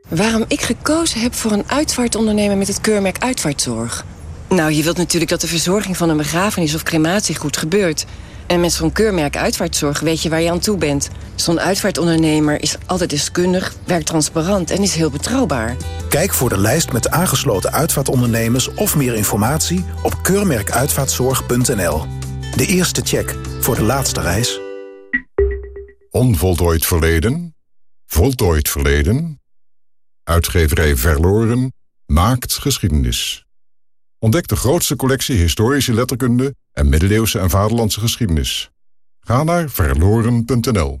Waarom ik gekozen heb voor een uitvaartondernemer met het keurmerk Uitvaartzorg? Nou, je wilt natuurlijk dat de verzorging van een begrafenis of crematie goed gebeurt. En met zo'n keurmerk Uitvaartzorg weet je waar je aan toe bent. Zo'n uitvaartondernemer is altijd deskundig, werkt transparant en is heel betrouwbaar. Kijk voor de lijst met aangesloten uitvaartondernemers of meer informatie op keurmerkuitvaartzorg.nl. De eerste check voor de laatste reis. Onvoltooid verleden, voltooid verleden. Uitgeverij Verloren maakt geschiedenis. Ontdek de grootste collectie historische letterkunde en middeleeuwse en vaderlandse geschiedenis. Ga naar verloren.nl.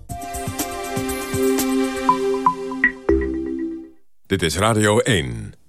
Dit is Radio 1.